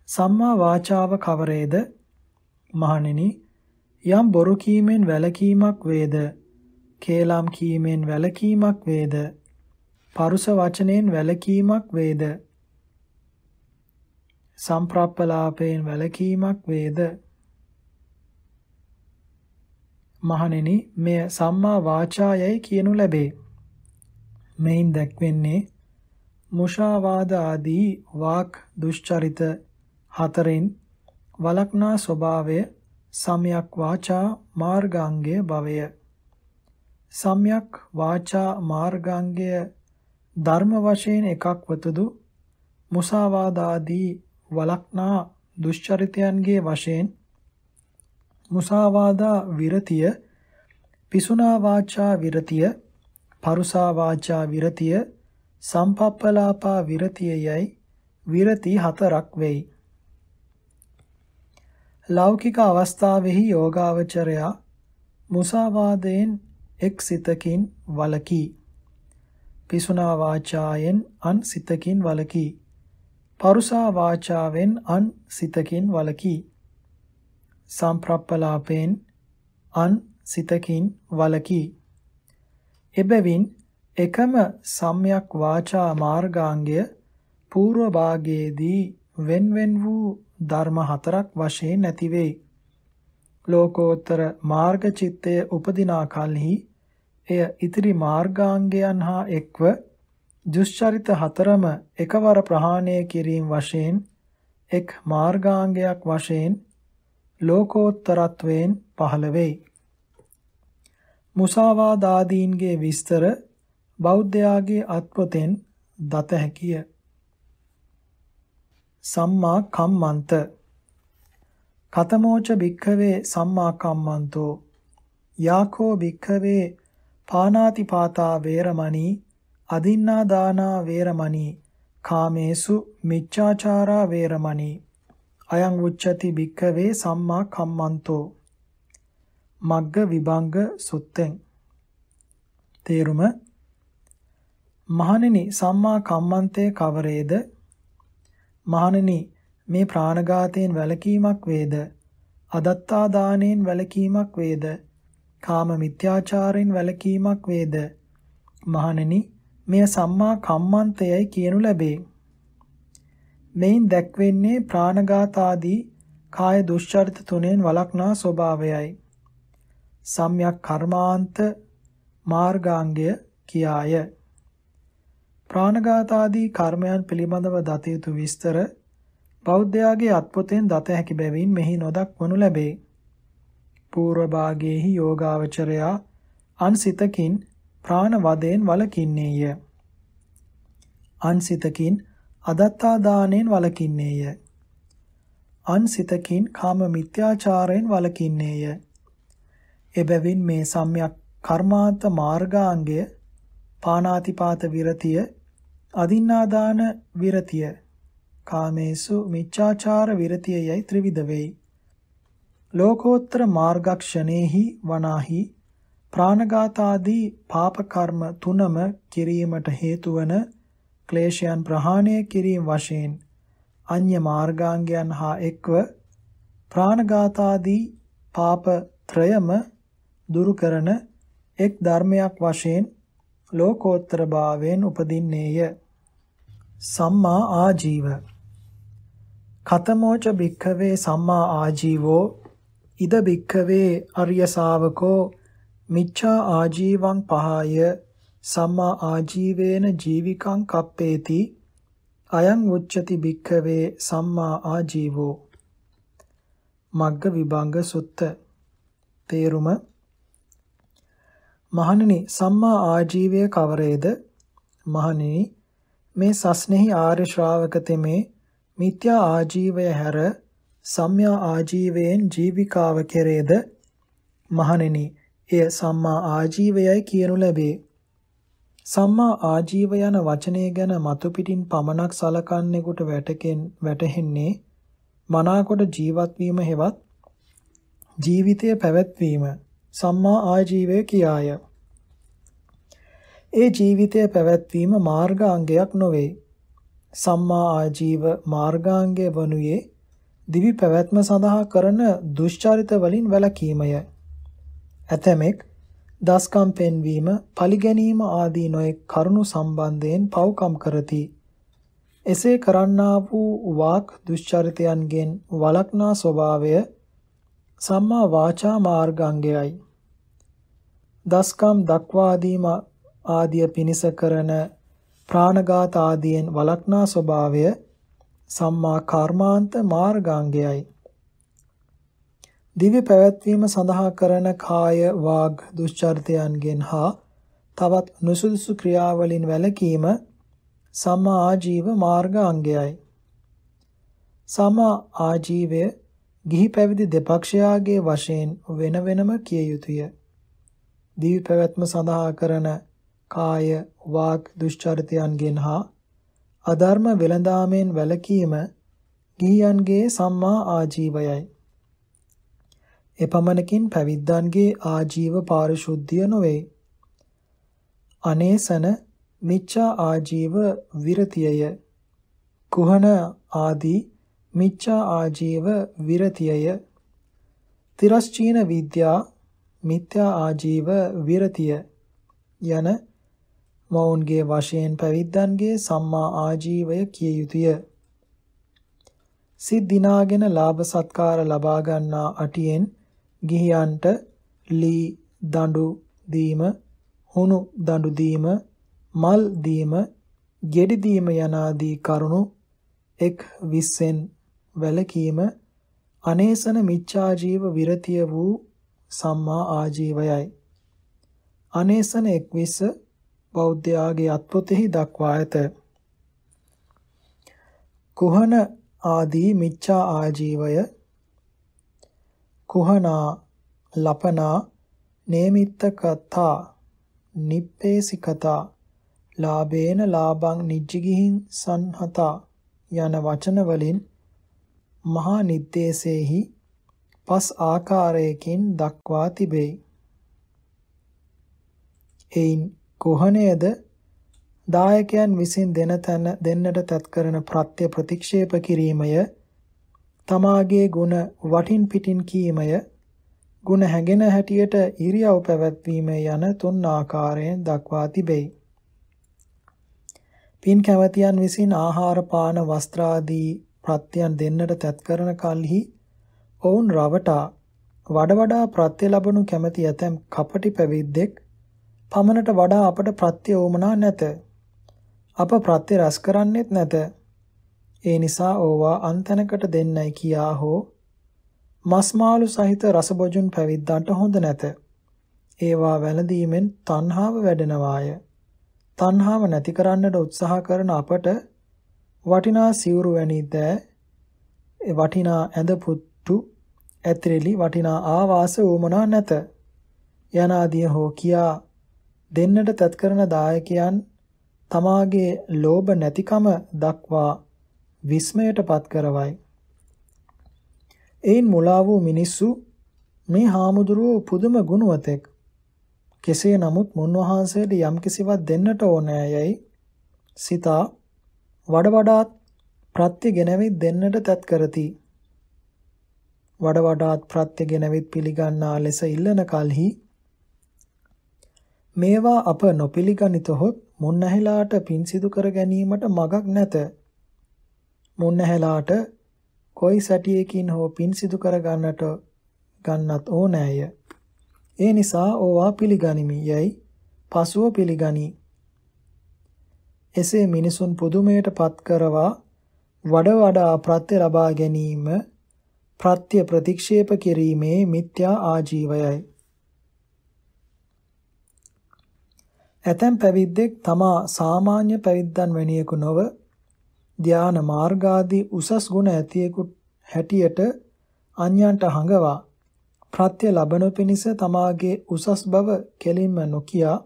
සම්මා වාචාව කවරේද? මහණෙනි යම් බොරු කීමෙන් වැළකීමක් වේද? කේලම් කීමෙන් වැළකීමක් වේද පරුස වචනෙන් වැළකීමක් වේද සම්ප්‍රප්පලාපයෙන් වැළකීමක් වේද මහණෙනි මෙය සම්මා වාචායයි කියනු ලැබේ. මෙයින් දැක්වෙන්නේ මුෂාවාද ආදී වාක් දුෂ්චරිත හතරෙන් වලක්නා ස්වභාවය සම්‍යක් වාචා මාර්ගාංගය භවය. සම්‍යක් වාචා මාර්ගාංගය ධර්ම වශයෙන් එකක් වතුදු මුසාවාද ආදී වලක්නා දුෂ්චරිතයන්ගේ වශයෙන් මුසාවාදා විරතිය පිසුනා වාචා විරතිය පරුසා වාචා විරතිය සම්පප්පලාපා විරතියයි විරති හතරක් වෙයි. ලෞකික අවස්ථාවෙහි යෝගාවචරයා මුසාවාදයෙන් එක් සිතකින් වලකී පිසුනා වාචායෙන් අන් සිතකින් වලකී පරුසා වාචාවෙන් අන් සිතකින් වලකී සම්ප්‍රප්පලාපෙන් අන් සිතකින් වලකී. එබැවින් එකම සම්‍යක් වාචා මාර්ගාංගය పూర్ව භාගයේදී වෙන්වෙන් වූ ධර්ම හතරක් වශයෙන් නැති වෙයි. ලෝකෝත්තර මාර්ග චිත්තය උපදිනා කලෙහි එය ඉතිරි මාර්ගාංගයන් හා එක්ව දුෂ්චරිත හතරම එකවර ප්‍රහාණය කිරීම වශයෙන් එක් මාර්ගාංගයක් වශයෙන් ලෝකෝත්තරත්වයෙන් පහළ වෙයි. මුසාවාද ආදීන්ගේ විස්තර බෞද්ධයාගේ අත්පොතෙන් දත හැකිය. සම්මා කම්මන්ත කතමෝච භික්ඛවේ සම්මා කම්මන්තෝ යාකෝ භික්ඛවේ පානාතිපාතා වේරමණී අදින්නා දානා වේරමණී කාමේසු මිච්ඡාචාරා වේරමණී අයං උච්චති භික්ඛවේ සම්මා කම්මන්තෝ මග්ග විභංග සුත්තෙන් තේරුම මහණෙනි සම්මා කම්මන්තේ කවරේද? මහණෙනි මේ ප්‍රාණඝාතයෙන් වැළකීමක් වේද? අදත්තා දාණයෙන් වැළකීමක් වේද? කාම මිත්‍යාචාරයෙන් වැළකීමක් වේද? මහණෙනි මෙය සම්මා කම්මන්තයයි කියනු ලැබේ. මෙයින් දැක්වෙන්නේ ප්‍රාණඝාත ආදී කාය දුෂ්චරිත තුනෙන් වළක්නා ස්වභාවයයි. සම්‍යක් කර්මාන්ත මාර්ගාංගය කියාය. ප්‍රාණඝාත ආදී කර්මයන් පිළිබඳව දත යුතු විස්තර බෞද්ධයාගේ අත්පොතෙන් දත හැකි බැවින් මෙහි නොදක්වනු ලැබේ. పూర్ව භාගයේහි යෝගාවචරයා අන්සිතකින් ප්‍රාණ වදයෙන් වලකින්නේය. අන්සිතකින් අදත්තා දාණයෙන් වලකින්නේය. අන්සිතකින් කාම මිත්‍යාචාරයෙන් වලකින්නේය. එබැවින් මේ සම්‍යක් කර්මාන්ත මාර්ගාංගය පානාතිපාත විරතිය අදින්නාදාන විරතිය කාමේසු මිච්ඡාචාර විරතිය යයි ත්‍රිවිධ වෙයි ලෝකෝත්තර මාර්ගක්ෂණේහි වනාහි ප්‍රාණඝාතාදී පාප කර්ම තුනම කිරීමට හේතු වන ක්ලේශයන් ප්‍රහාණය කිරීම වශයෙන් අන්‍ය මාර්ගාංගයන් හා එක්ව ප්‍රාණඝාතාදී පාප ත්‍රයම දුරු කරන එක් ධර්මයක් වශයෙන් ලෝකෝත්තර භාවයෙන් උපදින්නේය. සම්මා ආජීව. කතමෝච භික්ඛවේ සම්මා ආජීවෝ ඉද භික්ඛවේ අරිය ශාවකෝ මිච්ඡා ආජීවං පහය සම්මා ආජීවේන ජීවිකං කප්පේති අයං උච්චති භික්ඛවේ සම්මා ආජීවෝ. මග්ග විභංග සුත්ත. තේරුම? මහණෙනි සම්මා ආජීවය කවරේද? මහණෙනි මේ සස්නෙහි ආර්ය ශ්‍රාවක තෙමේ මිත්‍යා ආජීවය හැර සම්‍යා ආජීවයෙන් ජීවිකාව කෙරේද මහණෙනි එය සම්මා ආජීවයයි කියනු ලැබේ සම්මා ආජීව යන වචනය ගැන මතු පිටින් පමණක් සලකන්නෙකුට වැටකෙන් වැටහෙන්නේ මනාකොට ජීවත් වීම හෙවත් ජීවිතය පැවැත්වීම සම්මා ආජීවය කියාය. ඒ ජීවිතය පැවැත්වීම මාර්ගාංගයක් නොවේ. සම්මා ආජීව මාර්ගාංගය වනුයේ දිවි පැවැත්ම සඳහා කරන දුෂ්චරිත වලින් වැළකීමය. ඇතමෙක් දස්කම් පෙන්වීම, පලිගැනීම ආදී නොයෙක් කරුණු සම්බන්ධයෙන් පව්කම් කරති. එසේ කරන්නා වූ වාක් දුෂ්චරිතයන්ගෙන් වළක්නා ස්වභාවය සම්මා වාචා මාර්ගාංගයයි. දස්කම් දක්වා දීම ආදිය පිනිස කරන ප්‍රාණඝාත ආදියෙන් වළක්නා ස්වභාවය සම්මා කර්මාන්ත මාර්ගාංගයයි. දිව්‍ය පැවැත්වීම සඳහා කරන කාය වාග් දුෂ්චරිතයන්ගෙන් හා තවත් නුසුදුසු ක්‍රියාවලින් වැළකීම සම්මා ආජීව මාර්ග අංගයයි. සම්මා ආජීවය ගිහි පැවිදි දෙපක්ෂයාගේ වශයෙන් වෙන වෙනම කිය යුතුය. දිව්‍ය පැවැත්ම සඳහා කරන කාය වාග් දුෂ්චරිතයන්ගෙන් හා අධර්ම වෙළඳාමෙන් වැළකීම ගිහියන්ගේ සම්මා ආජීවයයි. එපමණකින් පැවිද්දන්ගේ ආජීව පාරිශුද්ධිය නොවේ. අනේසන මිච්ඡා ආජීව විරතියය. කුහන ආදී මිච්ඡා ආජීව විරතියය. තිරස්චීන විද්‍යා මිත්‍යා ආජීව විරතිය යන මොවුන්ගේ වශයෙන් පැවිද්දන්ගේ සම්මා ආජීවය කිය යුතුය. සිත් දිනාගෙන ලාභ සත්කාර ලබා ගන්නා අටියෙන් ගිහියන්ට ලී දඬු දීම හුණු දඬු දීම, මල් දීම, ගෙඩි දීම යනාදී කරුණු එක් විස්සෙන් වැළකීම අනේසන මිච්ඡා ජීව විරතිය වූ සම්මා ආජීවයයි. අනේසන එක්විස බෞද්ධයාගේ අත්පොතෙහි දක්වා ඇත. කුහන ආදී මිච්ඡා ආජීවය කුහනා ලපනා නේමිත්ත කතා නිප්පේසිකතා ලාභේන ලාභං නිජ්ජිගිහින් සංහතා යන වචන වලින් මහා නිද්දේශේහි පස් ආකාරයකින් දක්වා තිබේ. එයින් කුහණයද දායකයන් විසින් දෙන තැන දෙන්නට තත් කරන ප්‍රත්‍ය ප්‍රතික්ෂේප කිරීමය. තමාගේ ගුණ වටින් පිටින් කීමය. ගුණ හැඟෙන හැටියට ඉරියව් පැවැත්වීම යන තුන් ආකාරයෙන් දක්වා තිබේ. පින් කැවතියන් විසින් ආහාර පාන වස්ත්‍ර ආදී ප්‍රත්‍යයන් දෙන්නට තැත් කරන කල්හි ඔවුන් රවටා වඩ වඩා ප්‍රත්‍ය ලැබනු කැමැති ඇතැම් කපටි පැවිද්දෙක් පමණට වඩා අපට ප්‍රත්‍ය ඕමනා නැත. අප ප්‍රත්‍ය රැස් කරන්නෙත් නැත. ඒ නිසා ඕවා අන්තනකට දෙන්නයි කියා හෝ මස්මාළු සහිත රසබොජුන් පැවිද්දන්ට හොඳ නැත. ඒවා වැළඳීමෙන් තණ්හාව වැඩෙනවාය. තණ්හාව නැති කරන්නට උත්සාහ කරන අපට වටිනා සිවුරු වැනි දෑ වටිනා ඇඳ පුට්ටු ඇතිරිලි වටිනා ආවාස උමනා නැත යනාදිය හෝ කියා දෙන්නට තත් කරන දායකයන් තමාගේ ලෝභ නැතිකම දක්වා විස්මයටපත් කරවයි. එයින් මුලා වූ මිනිස්සු මේ හාමුදුරුවෝ පුදුම ගුණවතෙක් කෙසේ නමුත් මුන්වහන්සේට යම් කිසිවක් දෙන්නට ඕනෑයයි සිතා වඩ වඩාත් ප්‍රත්‍ය ගෙනවිත් දෙන්නට තත් කරති. වඩ වඩාත් ප්‍රත්‍ය ගෙනවිත් පිළිගන්නා ලෙස ඉල්ලන කලෙහි මේවා අප නොපිළිගනිතහොත් මුන්නැහිලාට පින් සිදු කර ගැනීමට මගක් නැත. මුන්නැහැලාට කොයි සැටියකින් හෝ පින් සිදු කර ගන්නට ගන්නත් ඕනෑය. ඒ නිසා ඕවා පිළිගනිමි යයි පසුව පිළිගනී. එසේ මිනිසුන් පුදුමයට පත් කරවා වඩ වඩා ප්‍රත්‍ය ලබා ගැනීම ප්‍රත්‍ය ප්‍රතික්ෂේප කිරීමේ මිත්‍යා ආජීවයයි. ඇතැම් පැවිද්දෙක් තමා සාමාන්‍ය පැවිද්දන් වැනියෙකු නොව ධාන මාර්ගාදී උසස් ගුණ ඇතියෙකු හැටියට අන්‍යයන්ට හඟවා ප්‍රත්‍ය ලබනු පිණිස තමාගේ උසස් බව කෙලින්ම නොකියා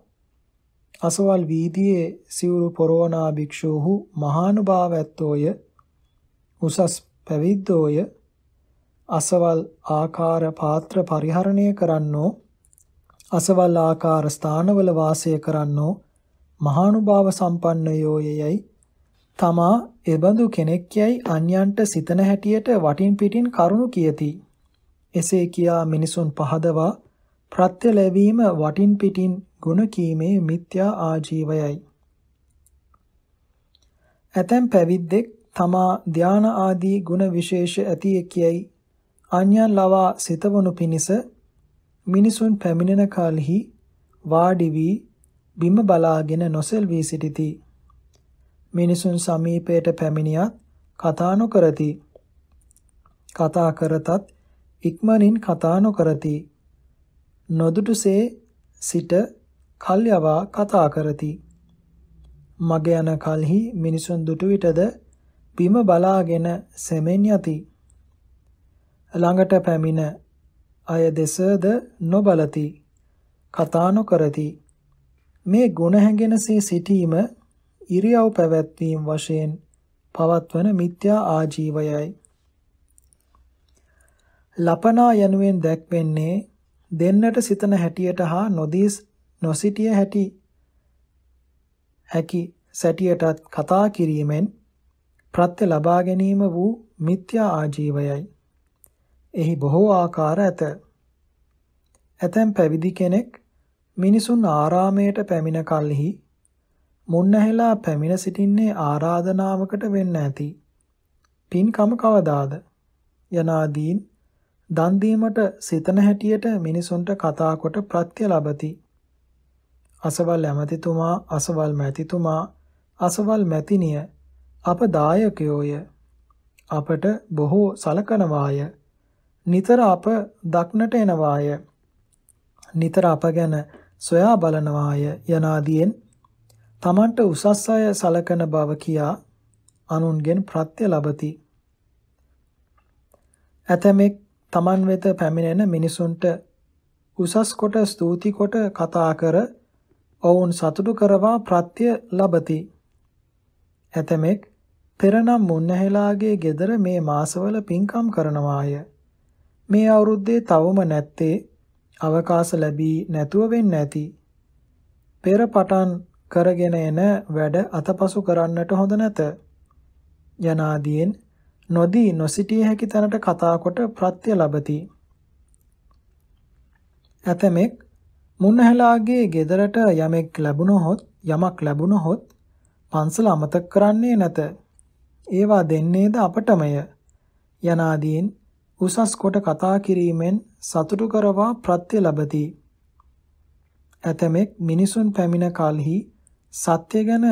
අසවල් වීදියේ සිවුරු පොරවනා භික්ෂූහු මහානුභාව ඇත්තෝය උසස් පැවිද්දෝය අසවල් ආකාර පාත්‍ර පරිහරණය කරන්නෝ අසවල් ආකාර ස්ථානවල වාසය කරන්නෝ මහානුභාව සම්පන්නයෝයයි තමා එබඳු කෙනෙක් යයි අන්‍යයන්ට සිතන හැටියට වටින් පිටින් කරුණු කියති එසේ කියා මිනිසුන් පහදවා ප්‍රත්‍ය ලැබීම වටින් පිටින් ගුණ කීමේ මිත්‍යා ආජීවයයි. ඇතැම් පැවිද්දෙක් තමා ධාන ආදී ගුණ විශේෂ ඇති කියයි අන්‍යයන් ලවා සිතවනු පිණිස මිනිසුන් පැමිණෙන කලෙහි වාඩි වී බිම බලාගෙන නොසෙල්වී සිටිති. මිනිසුන් සමීපයට පැමිණියත් කතා නොකරති. කතා කරතත් ඉක්මනින් කතා නොකරති. නොදුටුසේ සිට කල් යවා කතා කරති. මග යන කලෙහි මිනිසුන් දුටු විටද බිම බලාගෙන සෙමෙන් යති. ළඟට පැමිණ අය දෙසද නොබලති. කතා නොකරති. මේ ගුණ හැඟෙනසේ සිටීම ඉරියව් පැවැත්වීම වශයෙන් පවත්වන මිත්‍යා ආජීවයයි. ලපනා යනුවෙන් දැක්වෙන්නේ දෙන්නට සිතන හැටියට හා නොදී නොසිටිය හැටි හැකි සැටියටත් කතා කිරීමෙන් ප්‍රත්‍ය ලබා ගැනීම වූ මිත්‍යා ආජීවයයි. එහි බොහෝ ආකාර ඇත. ඇතැම් පැවිදි කෙනෙක් මිනිසුන් ආරාමයට පැමිණ කල්හි මුන්නැහෙලා පැමිණ සිටින්නේ ආරාධනාවකට වෙන්න ඇති. පින්කම කවදාද? යනාදීන් දන් දීමට සිතන හැටියට මිනිසුන්ට කතා කොට ප්‍රත්‍ය ලබති. අසවල් ඇමතිතුමා, අසවල් මැතිතුමා, අසවල් මැතිනිය අප දායකයෝය. අපට බොහෝ සලකනවාය. නිතර අප දක්නට එනවාය. නිතර අප ගැන සොයා බලනවාය යනාදීන් තමන්ට උසස් අය සලකන බව කියා අනුන්ගෙන් ප්‍රත්‍ය ලබති. ඇතමෙක් තමන් වෙත පැමිණෙන මිනිසුන්ට උසස් කොට ස්තුති කොට කතා කර ඔවුන් සතුටු කරවා ප්‍රත්‍ය ලබති. ඇතමෙක් පෙරනම් මුන්නහෙලාගේ ගෙදර මේ මාසවල පින්කම් කරනවාය. මේ අවුරුද්දේ තවම නැත්තේ අවකාශ ලැබී නැතුව වෙන්න ඇති. පෙර පටන් කරගෙන එන වැඩ අතපසු කරන්නට හොඳ නැත. යනාදීන් නොදී නොසිටිය හැකි තැනට කතා කොට ප්‍රත්‍ය ලබති. ඇතමෙක් මුන්නහලාගේ ගෙදරට යමෙක් ලැබුණොත් යමක් ලැබුණොත් පන්සල අමතක කරන්නේ නැත. ඒවා දෙන්නේද අපටමය. යනාදීන් උසස් කොට කතා කිරීමෙන් සතුටු කරවා ප්‍රත්‍ය ලබති. ඇතමෙක් මිනිසුන් පැමිණ කලෙහි සත්‍ය ගැන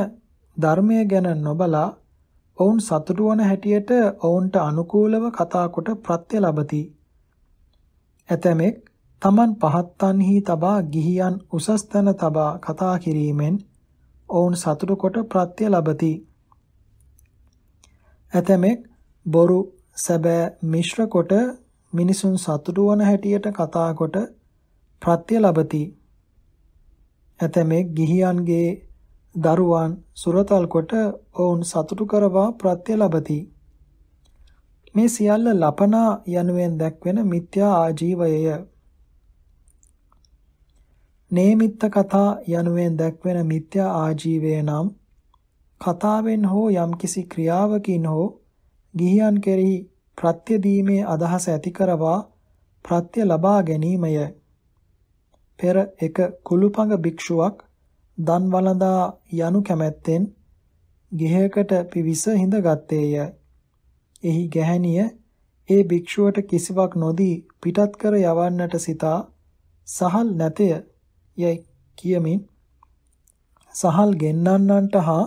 ධර්මය ගැන නොබලා ඔවුන් සතුටු වන හැටියට ඔවුන්ට අනුකූලව කතා කොට ප්‍රත්‍ය ලබති. ඇතමෙක් තමන් පහත්තන්හි තබා ගිහියන් උසස් තැන තබා කතා කිරීමෙන් ඔවුන් සතුටු කොට ප්‍රත්‍ය ලබති. ඇතමෙක් බොරු සැබෑ මිශ්‍ර කොට මිනිසුන් සතුටු වන හැටියට කතා කොට ප්‍රත්‍ය ලබති. ඇතමෙක් ගිහියන්ගේ දරුවන් සුරතල් කොට ඔවුන් සතුටු කරවා ප්‍රත්‍ය ලබති. මේ සියල්ල ලපනා යනුවෙන් දැක්වෙන මිත්‍යා ආජීවයය. නේමිත්ත කතා යනුවෙන් දැක්වෙන මිත්‍යා ආජීවය නම් කතාවෙන් හෝ යම්කිසි ක්‍රියාවකින් හෝ ගිහියන් කෙරෙහි ප්‍රත්‍ය දීමේ අදහස ඇති කරවා ප්‍රත්‍ය ලබා ගැනීමය. පෙර එක කුළුපඟ භික්ෂුවක් දන් වළඳා යනු කැමැත්තෙන් ගෙහයකට පිවිස හිඳගත්තේය. එහි ගැහැණිය ඒ භික්ෂුවට කිසිවක් නොදී පිටත් කර යවන්නට සිතා සහල් නැතය යයි කියමින් සහල් ගෙන්නන්නන්ට හා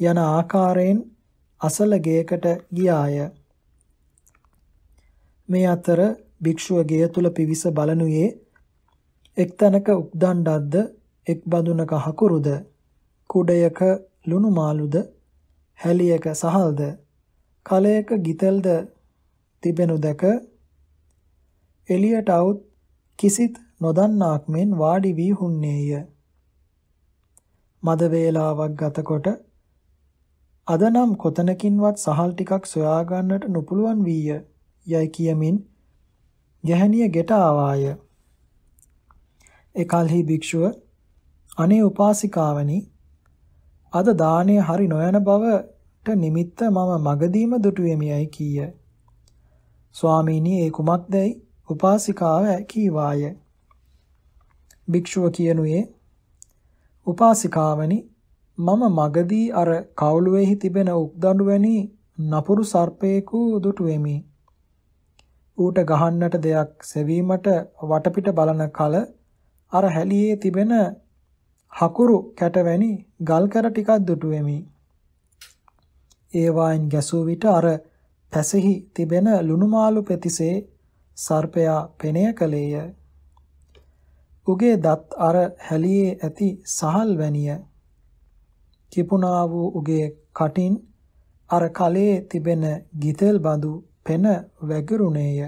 යන ආකාරයෙන් අසල ගෙයකට ගියාය. මේ අතර භික්ෂුව ගෙය තුල පිවිස බලනුයේ එක්තැනක උක්දණ්ඩක්ද එක් බඳුනක හකුරුද කුඩයක ලුණු මාළුද හැලියක සහල්ද කලයක ගිතෙල්ද තිබෙනු දැක එළියට આવුත් කිසිත් නොදන්නාක් මෙන් වාඩි වී හුන්නේය. මද වේලාවක් ගතකොට අද නම් කොතනකින්වත් සහල් ටිකක් සොයා ගන්නට නොපුළුවන් වීය යයි කියමින් ගැහණිය ගෙට ආවාය. එකල්හි භික්ෂුව අනේ උපාසිකාවනි අද දාණය හරි නොයන බවට නිමිත්ත මම මගදීම දුටුවෙමියයි කීය. ස්වාමීනි ඒ කුමක්දයි උපාසිකාව කීවාය. භික්ෂුව කියනුයේ උපාසිකාවනි මම මගදී අර කවුළුවේහි තිබෙන උක්දඬු වැනි නපුරු සර්පයෙකු දුටුවෙමි. ඌට ගහන්නට දෙයක් සෙවීමට වටපිට බලන කල අර හැලියේ තිබෙන හකුරු කැටවැනි ගල් කර ටිකක් දුටුවෙමි. ඒවායින් ගැසූ විට අර පැසෙහි තිබෙන ලුණුමාළු පෙතිසේ සර්පයා පෙනය කලේය. උගේ දත් අර හැලියේ ඇති සහල් වැනිය. කිපුණා වූ උගේ කටින් අර කලයේ තිබෙන ගිතෙල් බඳු පෙන වැගිරුණේය.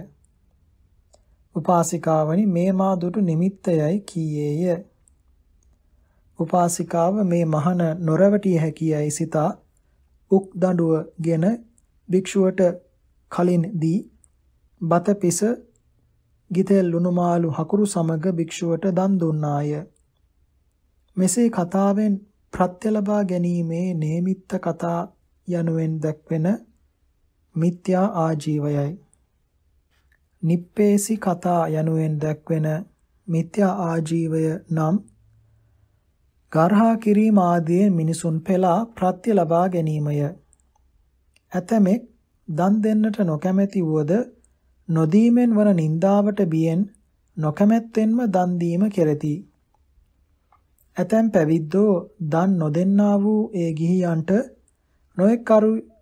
උපාසිකාවනි මේ මා දුටු නිමිත්තයයි කීයේය. උපාසිකාව මේ මහන නොරවටිය හැකියයි සිතා උක් දඬුවගෙන භික්ෂුවට කලින් දී බත පිස ගිතෙල් ලුණුමාළු හකුරු සමග භික්ෂුවට දන් දුන්නාය. මෙසේ කතාවෙන් ප්‍රත්‍ය ලබා ගැනීමේ නේමිත්ත කතා යනුවෙන් දැක්වෙන මිත්‍යා ආජීවයයි. නිප්පේසි කතා යනුවෙන් දැක්වෙන මිත්‍යා ආජීවය නම් ගර්හා කිරීම ආදී මිනිසුන් පෙළා ප්‍රත්‍ය ලබා ගැනීමය. ඇතමෙක් දන් දෙන්නට නොකැමැති වුවද නොදීමෙන් වන නින්දාවට බියෙන් නොකමැත්තෙන්ම දන් දීම කෙරෙති. ඇතැම් පැවිද්දෝ දන් නොදෙන්නා වූ ඒ ගිහියන්ට නොඑක්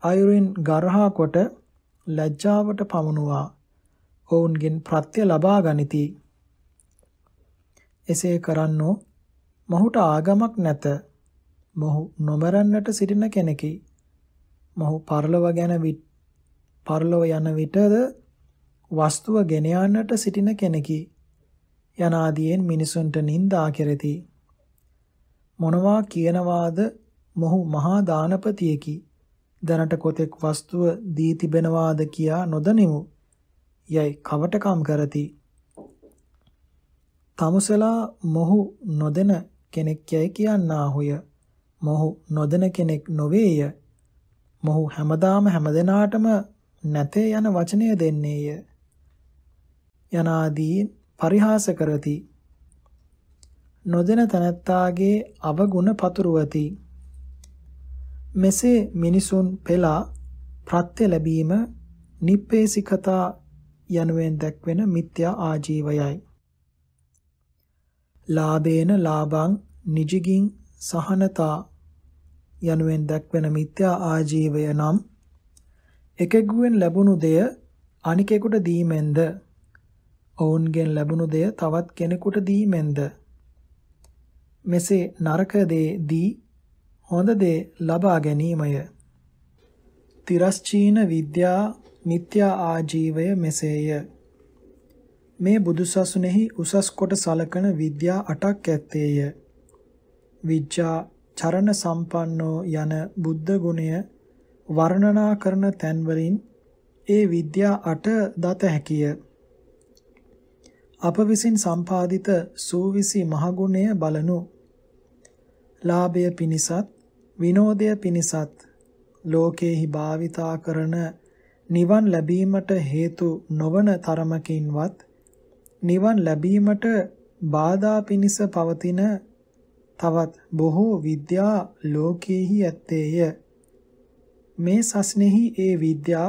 අයුරින් ගරහා කොට ලැජ්ජාවට පමුණුවා ඔවුන්ගෙන් ප්‍රත්‍ය ලබා ගනිති. එසේ කරන්නෝ මොහුට ආගමක් නැත. මොහු නොමරන්නට සිටින කෙනෙකි. මොහු පරලොව ගැන පරලොව යන විටද වස්තුව ගෙන යන්නට සිටින කෙනෙකි. යනාදීන් මිනිසුන්ට නිඳා කෙරෙති. මොනවා කියනවාද මොහු මහා දානපතියෙකි. දැනට කොතෙක් වස්තුව දී තිබෙනවාද කියා නොදනිමු. යයි කවටකම් කරති. තමුසලා මොහු නොදෙන කෙනෙක් යයි කියන්නාහුය. මොහු නොදෙන කෙනෙක් නොවේය. මොහු හැමදාම හැමදෙනාටම නැතේ යන වචනය දෙන්නේය. යනාදී පරිහාස කරති. නොදෙන තනත්තාගේ අවගුණ පතුරවති. මෙසේ මිනිසුන් පෙලා ප්‍රත්‍ය ලැබීම නිප්පේසිකතා යනුවෙන් දැක්වෙන මිත්‍යා ආජීවයයි. ලාභේන ලාභං නිජිගින් සහනතා යනුවෙන් දැක්වෙන මිත්‍යා ආජීවය නම් එකෙකුෙන් ලැබුණු දෙය අනිකෙකුට දීමෙන්ද ඔවුන්ගෙන් ලැබුණු දෙය තවත් කෙනෙකුට දීමෙන්ද මෙසේ නරක දේ දී හොඳ දේ ලබා ගැනීමය තිරස්චීන විද්‍යා මිත්‍යා ආජීවය මෙසේය මේ බුදුසසුනේහි උසස් කොට සලකන විද්‍යා 8ක් ඇත්තේය. විද්‍යා චරණ සම්පන්නෝ යන බුද්ධ ගුණය වර්ණනා කරන තැන්වලින් ඒ විද්‍යා 8 දත හැකිය. අප විසින් සම්පාදිත සූවිසි මහගුණය බලනු. ලාභය පිණිසත් විනෝදය පිණිසත් ලෝකේහි භාවිතා කරන නිවන් ලැබීමට හේතු නොවන තරමකින්වත් නිවන් ලැබීමට බාධා පිණිස පවතින තවත් බොහෝ විද්‍යා ලෝකයේහි ඇත්තේය. මේ සස්නෙහි ඒ විද්‍යා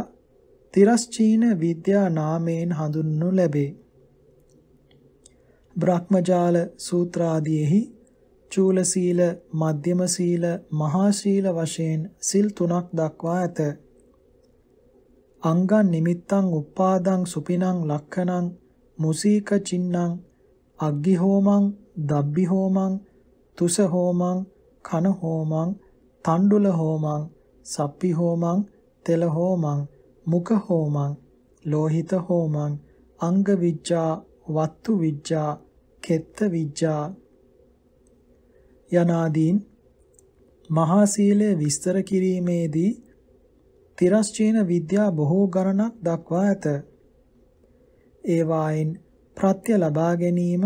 තිරස්චීන විද්‍යා නාමයෙන් හඳුන්වනු ලැබේ. බ්‍රහ්මජාල සූත්‍රාදීෙහි චූල සීල, මධ්‍යම සීල, මහා සීල වශයෙන් සිල් තුනක් දක්වා ඇත. අංගන් නිමිත්තං උපාදං සුපිනං ලක්ඛණං මුසීක චින්නං අග්ගි හෝමං දබ්බි හෝමං තුස හෝමං කන හෝමං තණ්ඩුල හෝමං සප්පි හෝමං තෙල හෝමං මුඛ හෝමං ලෝහිත හෝමං අංග විජ්ජා වත්තු විජ්ජා කෙත්ත විජ්ජා යනාදීන් මහා සීලය විස්තර කිරීමේදී තිරස්චීන විද්‍යා බොහෝ ගණනක් දක්වා ඇත. ඒවායින් ප්‍රත්‍ය ලබා ගැනීම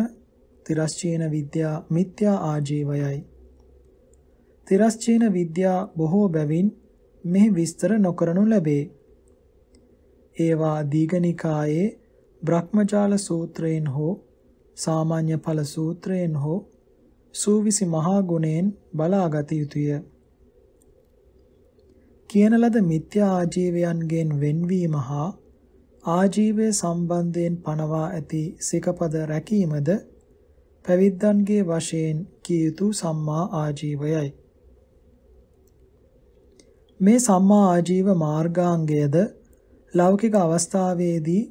තිරස්චීන විද්‍යා මිත්‍යා ආජීවයයි. තිරස්චීන විද්‍යා බොහෝ බැවින් මෙහි විස්තර නොකරනු ලැබේ. ඒවා දීඝනිකායේ බ්‍රහ්මජාල සූත්‍රයෙන් හෝ සාමාන්‍ය ඵල සූත්‍රයෙන් හෝ සූවිසි මහා ගුණයෙන් බලාගත යුතුය. කියන ලද මිත්‍යා ආජීවයන්ගෙන් වෙන්වීම හා ආජීවය සම්බන්ධයෙන් පනවා ඇති සිකපද රැකීමද පැවිද්දන්ගේ වශයෙන් කිය යුතු සම්මා ආජීවයයි. මේ සම්මා ආජීව මාර්ගාංගයද ලෞකික අවස්ථාවේදී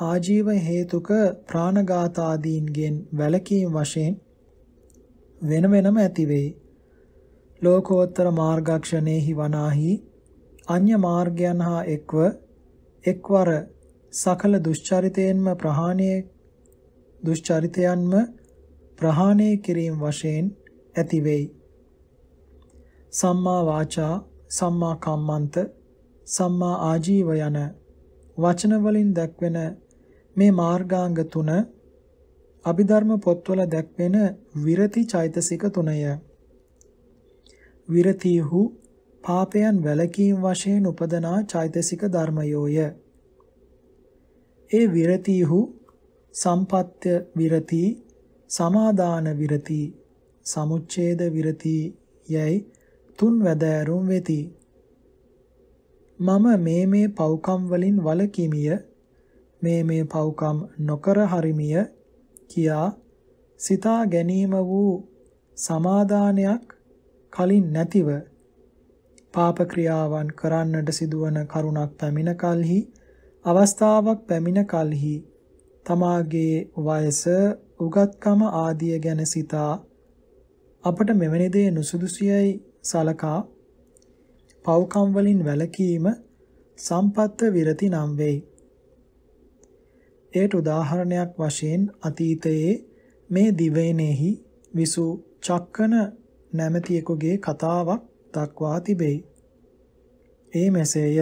ආජීව හේතුක ප්‍රාණඝාතාදීන්ගෙන් වැළකීම වශයෙන් වෙන වෙනම ඇති වෙයි. ලෝකෝත්තර මාර්ගක්ෂණේහි වනාහි අන්‍ය මාර්ගයන් හා එක්ව එක්වර සකල දුෂ්චරිතයෙන්ම ප්‍රහාණය දුෂ්චරිතයන්ම ප්‍රහාණය කිරීම වශයෙන් ඇති වෙයි. සම්මා වාචා, සම්මා කම්මන්ත, සම්මා ආජීව යන වචන වලින් දැක්වෙන මේ මාර්ගාංග තුන අභිධර්ම පොත්වල දැක්වෙන විරති චෛතසික තුනය. විරතිහු පාපයන් වැළකීම් වශයෙන් උපදනා චෛතසික ධර්මයෝය. ඒ විරතිහු සම්පත්‍ය විරති සමාදාන විරති සමුච්ඡේද විරති යයි තුන් වැදෑරුම් වෙති මම මේ මේ පව්කම් වලින් වළකිමිය මේ මේ පව්කම් නොකර හරිමිය කියා සිතා ගැනීම වූ සමාදානයක් කලින් නැතිව පාප ක්‍රියාවන් කරන්නට සිදුවන කරුණක් පැමිණ කලෙහි අවස්ථාවක් පැමිණ කලෙහි තමාගේ වයස උගත්කම ආදිය ගැන සිතා අපට මෙවැනි දේ නුසුදුසුයයි සලකා පව්කම් වලින් වැළකීම සම්පත්ත විරති නම් වෙයි. ඒට උදාහරණයක් වශයෙන් අතීතයේ මේ දිවයිනෙහි විසු චක්කන නැමැතියෙකුගේ කතාවක් දක්වා තිබෙයි. ඒ මෙසේය.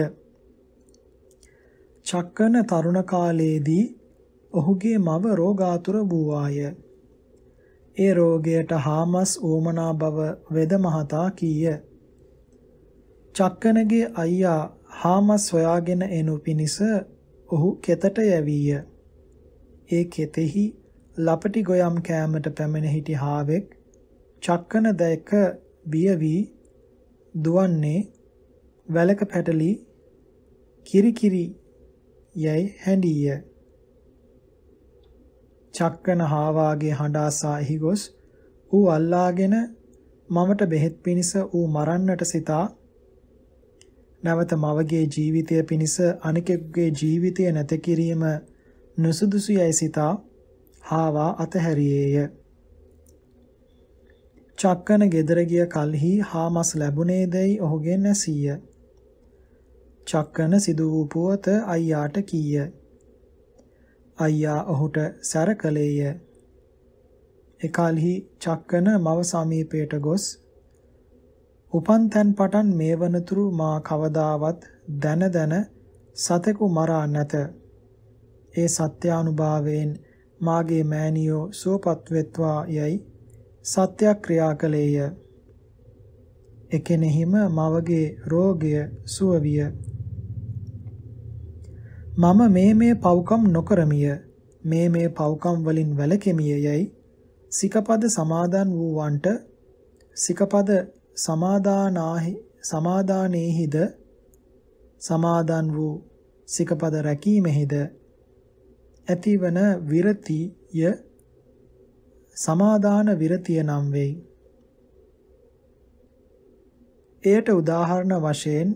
චක්කන තරුණ කාලයේදී ඔහුගේ මව රෝගාතුර වූවාය. ඒ රෝගයට හාමස් ඕමනා බව වෙද මහතා කීය. චක්කනගේ අයියා හාමස් හොයාගෙන එනු පිණිස ඔහු කෙතට යැවීය. ඒ කෙතෙහි ලපටි ගොයම් කෑමට පැමිණ සිටි හාවෙක් චක්කන දැක බිය වී දුවන්නේ වැලක පැටලි කිරිකිරි යයි හැඬීය. චක්කන හාවාගේ හඬ අසා එහි ගොස් ඌ අල්ලාගෙන මමට බෙහෙත් පිණිස ඌ මරන්නට සිතා නැවත මවගේ ජීවිතය පිණිස අනිකෙකුගේ ජීවිතය නැත කිරීම නුසුදුසු යයි සිතා හාවා අතහැරියේය. චක්කන ගෙදර ගිය කලෙහි හාමස් ලැබුණේදයි ඔහුගෙන් ඇසීය. චක්කන සිදු වූ පුවත අයියාට කීය. අයියා ඔහුට සැර කළේය. එකල්හි චක්කන මව සමීපයට ගොස් උපන් තැන් පටන් මේ වනතුරු මා කවදාවත් දන දන සතෙකු මරා නැත. ඒ සත්‍යානුභාවයෙන් මාගේ මෑණියෝ සුවපත් වෙත්වා යයි සත්‍යක්‍රියා කළේය. එකෙනෙහිම මවගේ රෝගය සුව විය. මම මේ මේ පව්කම් නොකරමිය මේ මේ පව්කම් වලින් වැළකෙමිය යයි සිකපද සමාදන් වූවන්ට සිකපද සමාදානාහි සමාදානේහිද සමාදන් වූ සිකපද රැකීමෙහිද ඇතිවන විරතිය සමාදාන විරතිය නම් වෙයි. එයට උදාහරණ වශයෙන්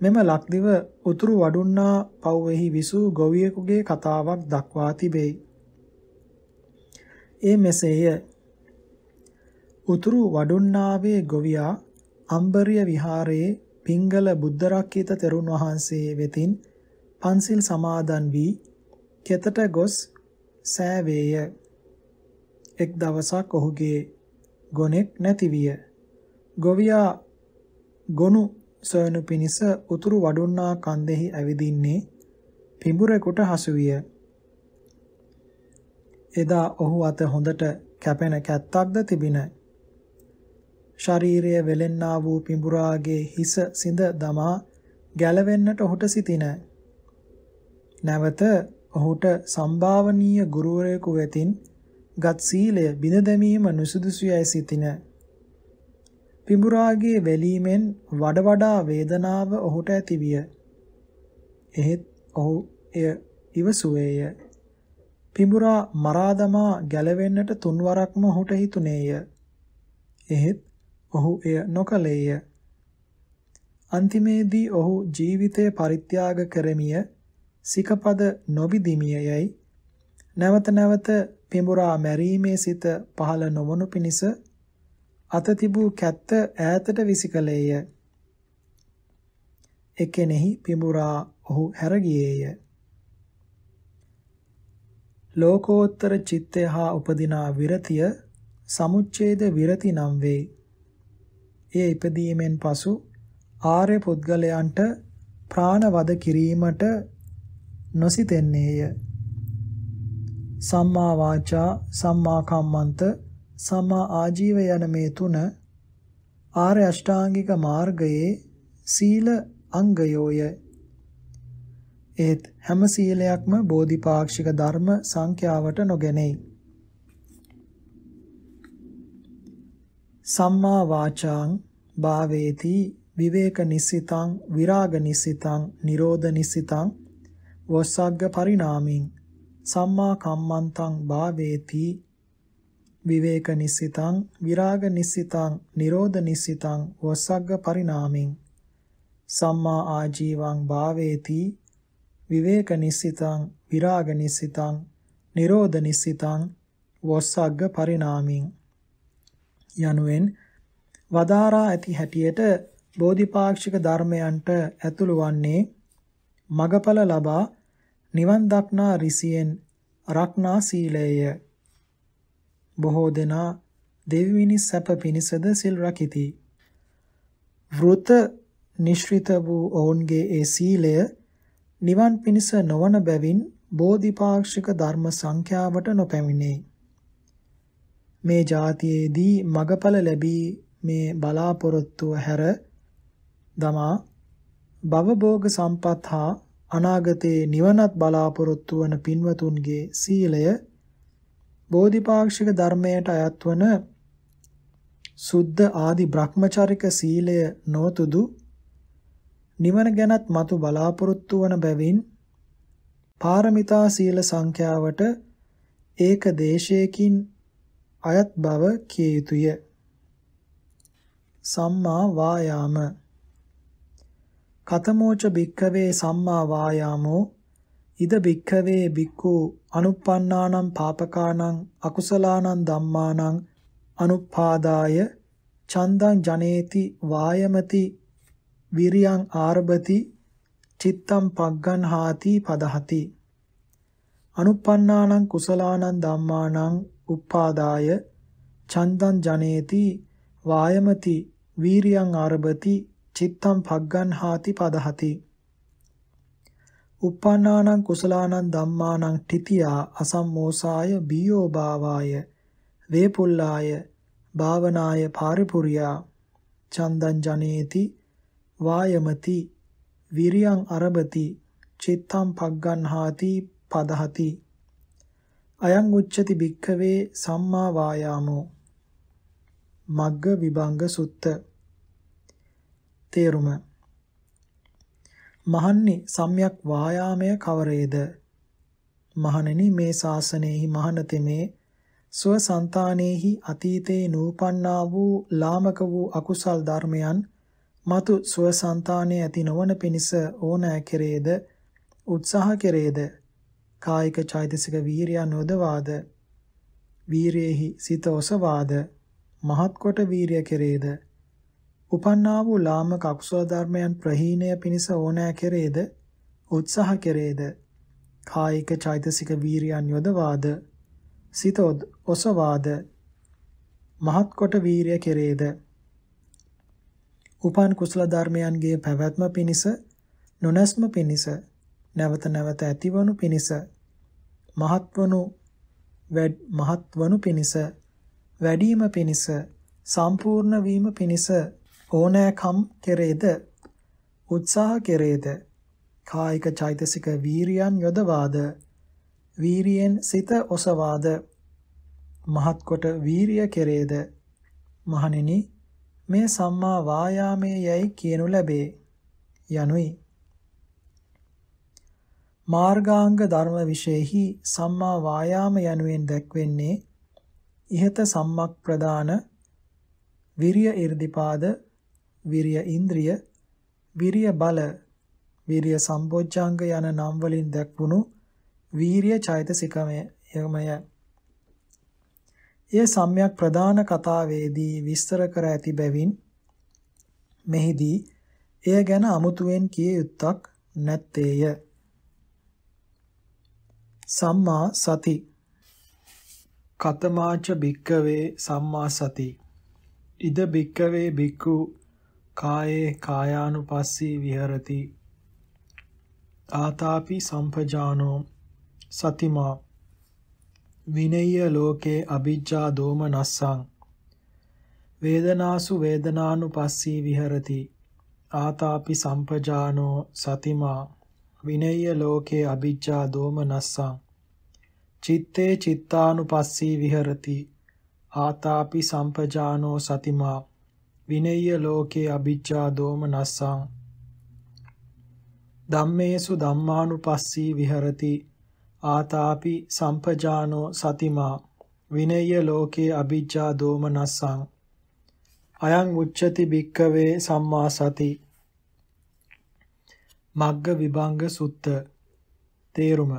මෙම ලක්දිව උතුරු වඩුන්නා පව්වෙහි විසූ ගොවියෙකුගේ කතාවක් දක්වා තිබේ. ඒ මෙසේය. උතුරු වඩුන්නාවේ ගොවියා අම්බරිය විහාරයේ පිංගල බුද්ධරක්කිත තෙරුන් වහන්සේ වෙතින් පන්සිල් සමාදන් වී කෙතට ගොස් සෑවේය. එක් දවසක් ඔහුගේ ගොනෙක් නැති විය. ගොවියා ගොනු සොයනු පිණිස උතුරු වඩුන්නා කන්දෙහි ඇවිදින්නේ පිඹුරෙකුට හසු විය. එදා ඔහු අත හොඳට කැපෙන කැත්තක්ද තිබින. ශරීරය වෙලෙන්නා වූ පිඹුරාගේ හිස සිඳ දමා ගැලවෙන්නට ඔහුට සිටින. නැවත ඔහුට සම්භාවනීය ගුරුවරයෙකු වෙතින් ගත් සීලය බිඳ දැමීම නුසුදුසු යයි සිටින. පිඹුරාගේ වැලීමෙන් වඩ වඩා වේදනාව ඔහුට ඇතිවිය. එහෙත් ඔහු එය ඉවසුවේය. පිඹුරා මරා දමා ගැලවෙන්නට තුන්වරක්ම ඔහුට හිතුනේය. එහෙත් ඔහු එය නොකළේය. අන්තිමේදී ඔහු ජීවිතය පරිත්‍යාග කරමිය සිකපද නොබිදිමිය යයි නැවත නැවත පිඹුරා මැරීමේ සිත පහළ නොවනු පිණිස අත තිබූ කැත්ත ඈතට විසිකලේය. එකෙනෙහි පිඹුරා ඔහු හැර ගියේය. ලෝකෝත්තර චිත්තය හා උපදිනා විරතිය සමුච්ඡේද විරති නම් වේ. එය ඉපදීමෙන් පසු ආර්ය පුද්ගලයන්ට ප්‍රාණවද කිරීමට නොසිතෙන්නේය. සම්මා වාචා සම්මා කම්මන්ත සම්මා ආජීව යන මේ තුන ආර්ය අෂ්ටාංගික මාර්ගයේ සීල අංගයෝය. ඒත් හැම සීලයක්ම බෝධිපාක්ෂික ධර්ම සංඛ්‍යාවට නොගැනෙයි. සම්මා වාචාං භාවේති විවේක නිස්සිතං විරාග නිස්සිතං නිරෝධ නිස්සිතං වොස්සග්ග පරිණාමින් සම්මා කම්මන්තං භාවේති. විවේක නිස්සිතං විරාග නිස්සිතං නිරෝධ නිස්සිතං වස්සග්ග පරිණාමින් සම්මා ආජීවං භාවේති. විවේක නිස්සිතං විරාග නිස්සිතං නිරෝධ නිස්සිතං වස්සග්ග පරිණාමින් යනුවෙන් වදාරා ඇති හැටියට බෝධිපාක්ෂික ධර්මයන්ට ඇතුළු වන්නේ මගඵල ලබා නිවන් දක්නා රිසියෙන් රක්නා සීලය. බොහෝ දෙනා දෙවිවිනි සැප පිණිසද සිල් රකිති. වෘත නිශ්රිත වූ ඔවුන්ගේ ඒ සීලය නිවන් පිණිස නොවන බැවින් බෝධිපාක්ෂික ධර්ම සංඛ්‍යාවට නොපැමිණේ. මේ જાතියේදී මගඵල ලැබී මේ බලාපොරොත්තුව හැර දමා භවභෝග සම්පත් හා අනාගතයේ නිවනත් බලාපොරොත්තු වන පින්වතුන්ගේ සීලය බෝධිපාක්ෂික ධර්මයට අයත් වන සුද්ධ ආදි බ්‍රහ්මචාරික සීලය නොතුදු නිවන ගැනත් මතු බලාපොරොත්තු වන බැවින් පාරමිතා සීල සංඛ්‍යාවට ඒක දේශයකින් අයත් බව කිය යුතුය. සම්මා වායාම කතමෝච භික්ඛවේ සම්මා වායාමෝ ඉද භික්ඛවේ භික්ඛු අනුප්පන්නානම් පාපකානං අකුසලානං ධම්මානං අනුපාදාය චන්දං ජනේති වායමති විරියං ආරභති චිත්තම් පග්ගන්හාති පදහති අනුප්පන්නානං කුසලානං ධම්මානං උප්පාදාය චන්දං ජනේති වායමති වීරියං ආරභති චිත්තම් පග්ගන්හාති පදහති. uppannānaṁ කුසලානං ධම්මානං තිතියා අසම්මෝසාය බියෝ භාවාය වේපුල්ලාය භාවනාය පාරිපුරියා චන්දං ජනේති වායමති විරියං අරබති චිත්තං පග්ගන්හාති පදහති. අයං උච්චති භික්ඛවේ සම්මා වායාමෝ. මග්ග විභංග සුත්ත. තේරුම. මහන්නි සම්‍යක් වායාමය කවරේද? මහණෙනි මේ ශාසනයෙහි මහනතෙමේ ස්වසන්තානෙහි අතීතේ නූපන්නා වූ ලාමක වූ අකුසල් ධර්මයන් මතු ස්වසන්තානයේ ඇති නොවන පිණිස ඕනෑ කෙරේද? උත්සාහ කෙරේද? කායික චෛතසික වීරියන් නොදවාද? වීරයේහි සිත ඔසවාද? මහත් කොට වීරිය කෙරේද? උපන්නා වූ ලාමක අකුසල ධර්මයන් ප්‍රහීණය පිණිස ඕනෑ කෙරේද? උත්සාහ කෙරේද? කායික චෛතසික වීරියන් යොදවාද? සිත ඔසවාද? මහත් කොට වීරිය කෙරේද? උපන් කුසල ධර්මයන්ගේ පැවැත්ම පිණිස නොනැස්ම පිණිස නැවත නැවත ඇතිවනු පිණිස මහත්වනු මහත්වනු පිණිස වැඩිම පිණිස සම්පූර්ණ වීම පිණිස ඕනෑකම් කෙරේද? උත්සාහ කෙරේද? කායික චෛතසික වීරියන් යොදවාද? වීරියෙන් සිත ඔසවාද? මහත් කොට වීරිය කෙරේද? මහණෙනි මේ සම්මා වායාමයේ යයි කියනු ලැබේ. යනුයි. මාර්ගාංග ධර්ම විශේෂෙහි සම්මා වායාම යනුවෙන් දැක්වෙන්නේ ඉහත සම්මක් ප්‍රදාන විරිය irdipaada විරිය ඉන්ද්‍රිය, විරිය බල, විරිය සම්බොජ්ජංග යන නම් වලින් දැක්වුණු වීරිය චෛතසිකමය. එය සම්‍යක් ප්‍රධාන කතාවේදී විස්තර කර ඇති බැවින් මෙහිදී එය ගැන අමුතුවෙන් කිය යුත්තක් නැත්තේය. සම්මා සති කතමාච භික්කවේ සම්මා සති ඉද භික්කවේ භික්ඛු කායේ කායානුපස්සී විහෙරති. ආතාපි සම්පජානෝ සතිමා. විනය්‍ය ලෝකේ අ비ජ්ජා දෝමනස්සං වේදනාසු වේදනානුපස්සී විහෙරති. ආතාපි සම්පජානෝ සතිමා. විනය්‍ය ලෝකේ අ비ජ්ජා දෝමනස්සං චිත්තේ චිත්තානුපස්සී විහෙරති. ආතාපි සම්පජානෝ සතිමා. විනය්‍ය ලෝකේ අ비ජ්ජා දෝමනස්සං ධම්මේසු ධම්මානුපස්සී විහෙරති. ආතාපි සම්පජානෝ සතිමා. විනය්‍ය ලෝකේ අ비ජ්ජා දෝමනස්සං අයං උච්චති භික්කවේ සම්මා සති. මග්ග විභංග සුත්ත. තේරුම.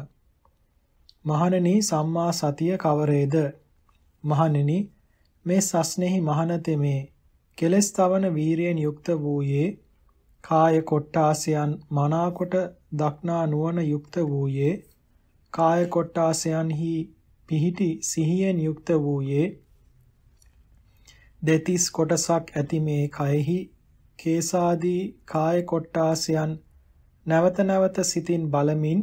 මහණෙනි සම්මා සතිය කවරේද? මහණෙනි මේ සස්නෙහි මහණතෙමේ කෙලස් තවන වීරියෙන් යුක්ත වූයේ කාය කොට්ටාසයන් මනාකොට දක්නා නුවණ යුක්ත වූයේ කාය කොට්ටාසයන්හි පිහිටි සිහියෙන් යුක්ත වූයේ දෙතිස් කොටසක් ඇති මේ කයෙහි කේසාදී කාය කොට්ටාසයන් නැවත නැවත සිතින් බලමින්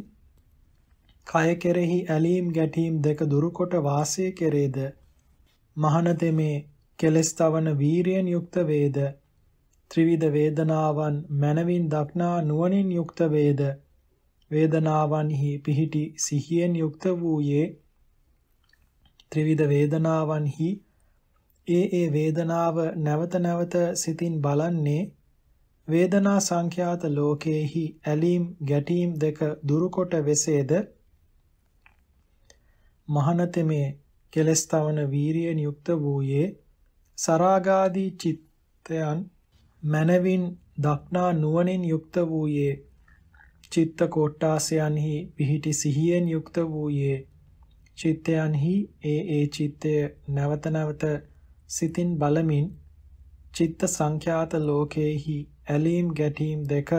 කය කෙරෙහි ඇලීම් ගැටීම් දෙක දුරුකොට වාසය කෙරේද? මහනතෙමේ කෙලස් තවන වීරියෙන් යුක්ත වේද? ත්‍රිවිධ වේදනාවන් මනවින් දක්නා නුවණින් යුක්ත වේද? වේදනාවන්හි පිහිටි සිහියෙන් යුක්ත වූයේ ත්‍රිවිධ වේදනාවන්හි ඒ ඒ වේදනාව නැවත නැවත සිතින් බලන්නේ වේදනා සංඛ්‍යාත ලෝකේහි ඇලීම් ගැටීම් දෙක දුරුකොට වෙසේද? මහනතෙමේ කෙලස්තවන වීරියෙන් යුක්ත වූයේ සරාගාදී චිත්තයන් මනවින් දක්නා නුවණින් යුක්ත වූයේ චිත්ත කොට්ටාසයන්හි පිහිටි සිහියෙන් යුක්ත වූයේ චිත්තයන්හි ඒ ඒ චිත්තය නැවත නැවත සිතින් බලමින් චිත්ත සංඛ්‍යාත ලෝකේහි ඇලීම් ගැටීම් දෙක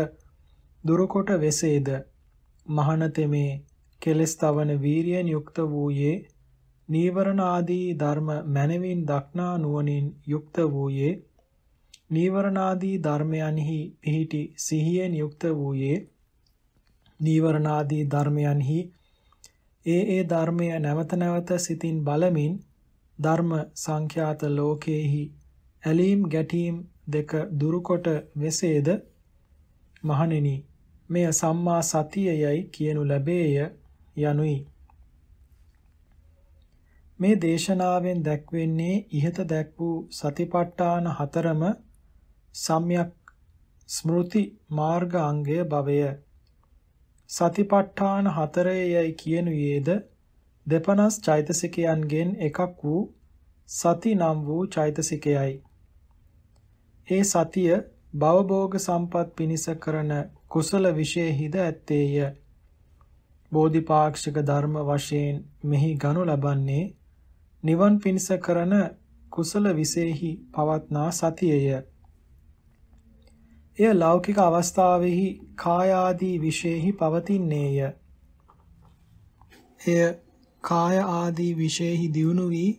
දුරකොට වෙසේද මහනතෙමේ කෙලස් තවන වීරියෙන් යුක්ත වූයේ නීවරණ ආදී ධර්ම මනවින් දක්නා නුවණින් යුක්ත වූයේ නීවරණ ආදී ධර්මයන්හි පිහිටි සිහියෙන් යුක්ත වූයේ නීවරණ ආදී ධර්මයන්හි ඒ ඒ ධර්මය නැවත නැවත සිතින් බලමින් ධර්ම සංඛ්‍යාත ලෝකේහි ඇලීම් ගැටීම් දෙක දුරුකොට වෙසේද මහණෙනි මෙය සම්මා සතියයයි කියනු ලැබේය යනුයි. මේ දේශනාවෙන් දැක්වෙන්නේ ඉහත දැක් වූ සතිපට්ඨාන හතරම සම්‍යක් ස්මෘති මාර්ග අංගය භවය සතිපට්ඨාන හතරයයි කියනුයේද දෙපනස් චෛතසිකයන්ගෙන් එකක් වූ සති නම් වූ චෛතසිකයයි. ඒ සතිය භවභෝග සම්පත් පිනිස කරන කුසල විශේෂිද ඇත්තේය. බෝධිපාක්ෂික ධර්ම වශයෙන් මෙහි ගනු ලබන්නේ නිවන් පිනිස කරන කුසල විශේෂි පවත්නා සතියය. එය ලෞකික අවස්ථාවෙහි කාය ආදී විශේෂි පවතින්නේය. එය කාය ආදී විශේෂෙහි දියුණු වී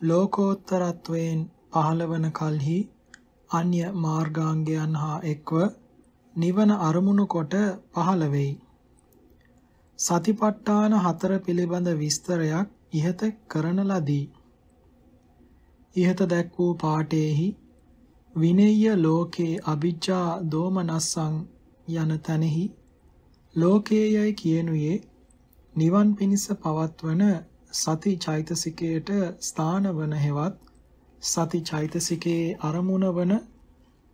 ලෝකෝත්තරත්වයෙන් පහළවන කල්හි අන්‍ය මාර්ගාංගයන් හා එක්ව නිවන අරමුණු කොට පහළ වෙයි. සතිපට්ඨාන හතර පිළිබඳ විස්තරයක් ඉහත කරන ලදී. ඉහත දැක් වූ පාඨයේහි විනේය ලෝකේ අ비ජ්ජා දෝමනස්සං යන තැනෙහි ලෝකේයයි කියනුයේ නිවන් පිණිස පවත්වන සති චෛතසිකයට ස්ථාන වන හෙවත් සති චෛතසිකයේ අරමුණ වන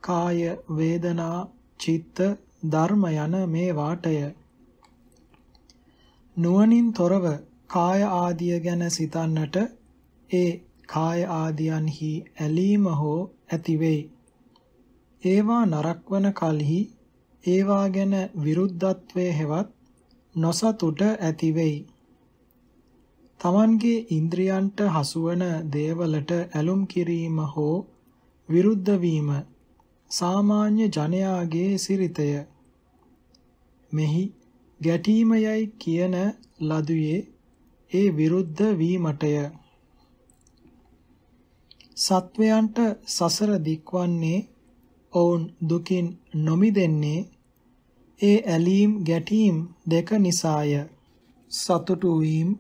කාය වේදනා චිත්ත ධර්ම යන මේ වාටය නුවණින් තොරව කාය ආදිය ගැන සිතන්නට ඒ කාය ආදියන්හි ඇලීම හෝ ඇති වෙයි ඒවා නරක වන කලෙහි ඒවා ගැන විරුද්ධත්වයේ හෙවත් නොසතුට ඇති වෙයි. Tamanගේ ඉන්ද්‍රයන්ට හසුවන දේවලට ඇලුම් කිරීම හෝ විරුද්ධ වීම සාමාන්‍ය ජනයාගේ සිරිතය. මෙහි ගැටීමයයි කියන ලදුවේ ඒ විරුද්ධ වීමටය. සත්වයන්ට සසර දික්වන්නේ ඔවුන් දුකින් නොමිදෙන්නේ ඒ ඇලීම් ගැටීම් දෙක නිසාය. සතුටු වීම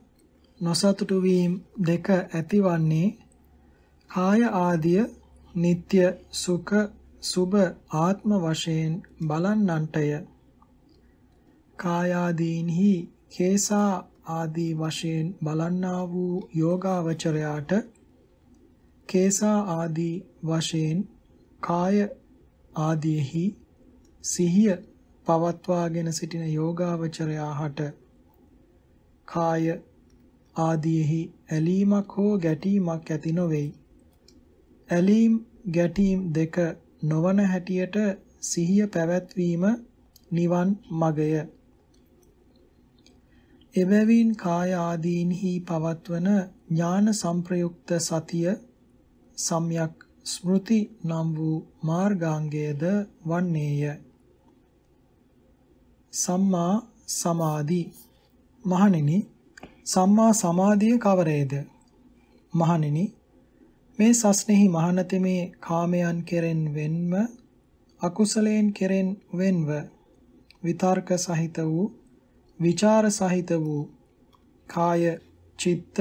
නොසතුටු වීම දෙක ඇතිවන්නේ කාය ආදිය නিত্য සුඛ සුබ ආත්ම වශයෙන් බලන්නන්ටය. කායාදීන්හි කේසා ආදී වශයෙන් බලන්නා වූ යෝගාවචරයාට කේසා ආදී වශයෙන් කාය ආදීහි සිහිය පවත්වාගෙන සිටින යෝගාවචරයාට කාය ආදීෙහි ඇලීමක් හෝ ගැටීමක් ඇති නොවේයි. ඇලීම් ගැටීම් දෙක නොවන හැටියට සිහිය පැවැත්වීම නිවන් මගය. එබැවින් කාය ආදීන්හි පවත්වන ඥාන සංප්‍රයුක්ත සතිය සම්‍යක් ස්මෘති නම් වූ මාර්ගාංගයද වන්නේය. සම්මා සමාධි මහණෙනි සම්මා සමාධිය කවරේද මහණෙනි මේ සස්නෙහි මහානතමේ කාමයන් කෙරෙන් වෙන්ව අකුසලයෙන් කෙරෙන් වෙන්ව විතර්ක සහිත වූ විචාර සහිත වූ කාය චිත්ත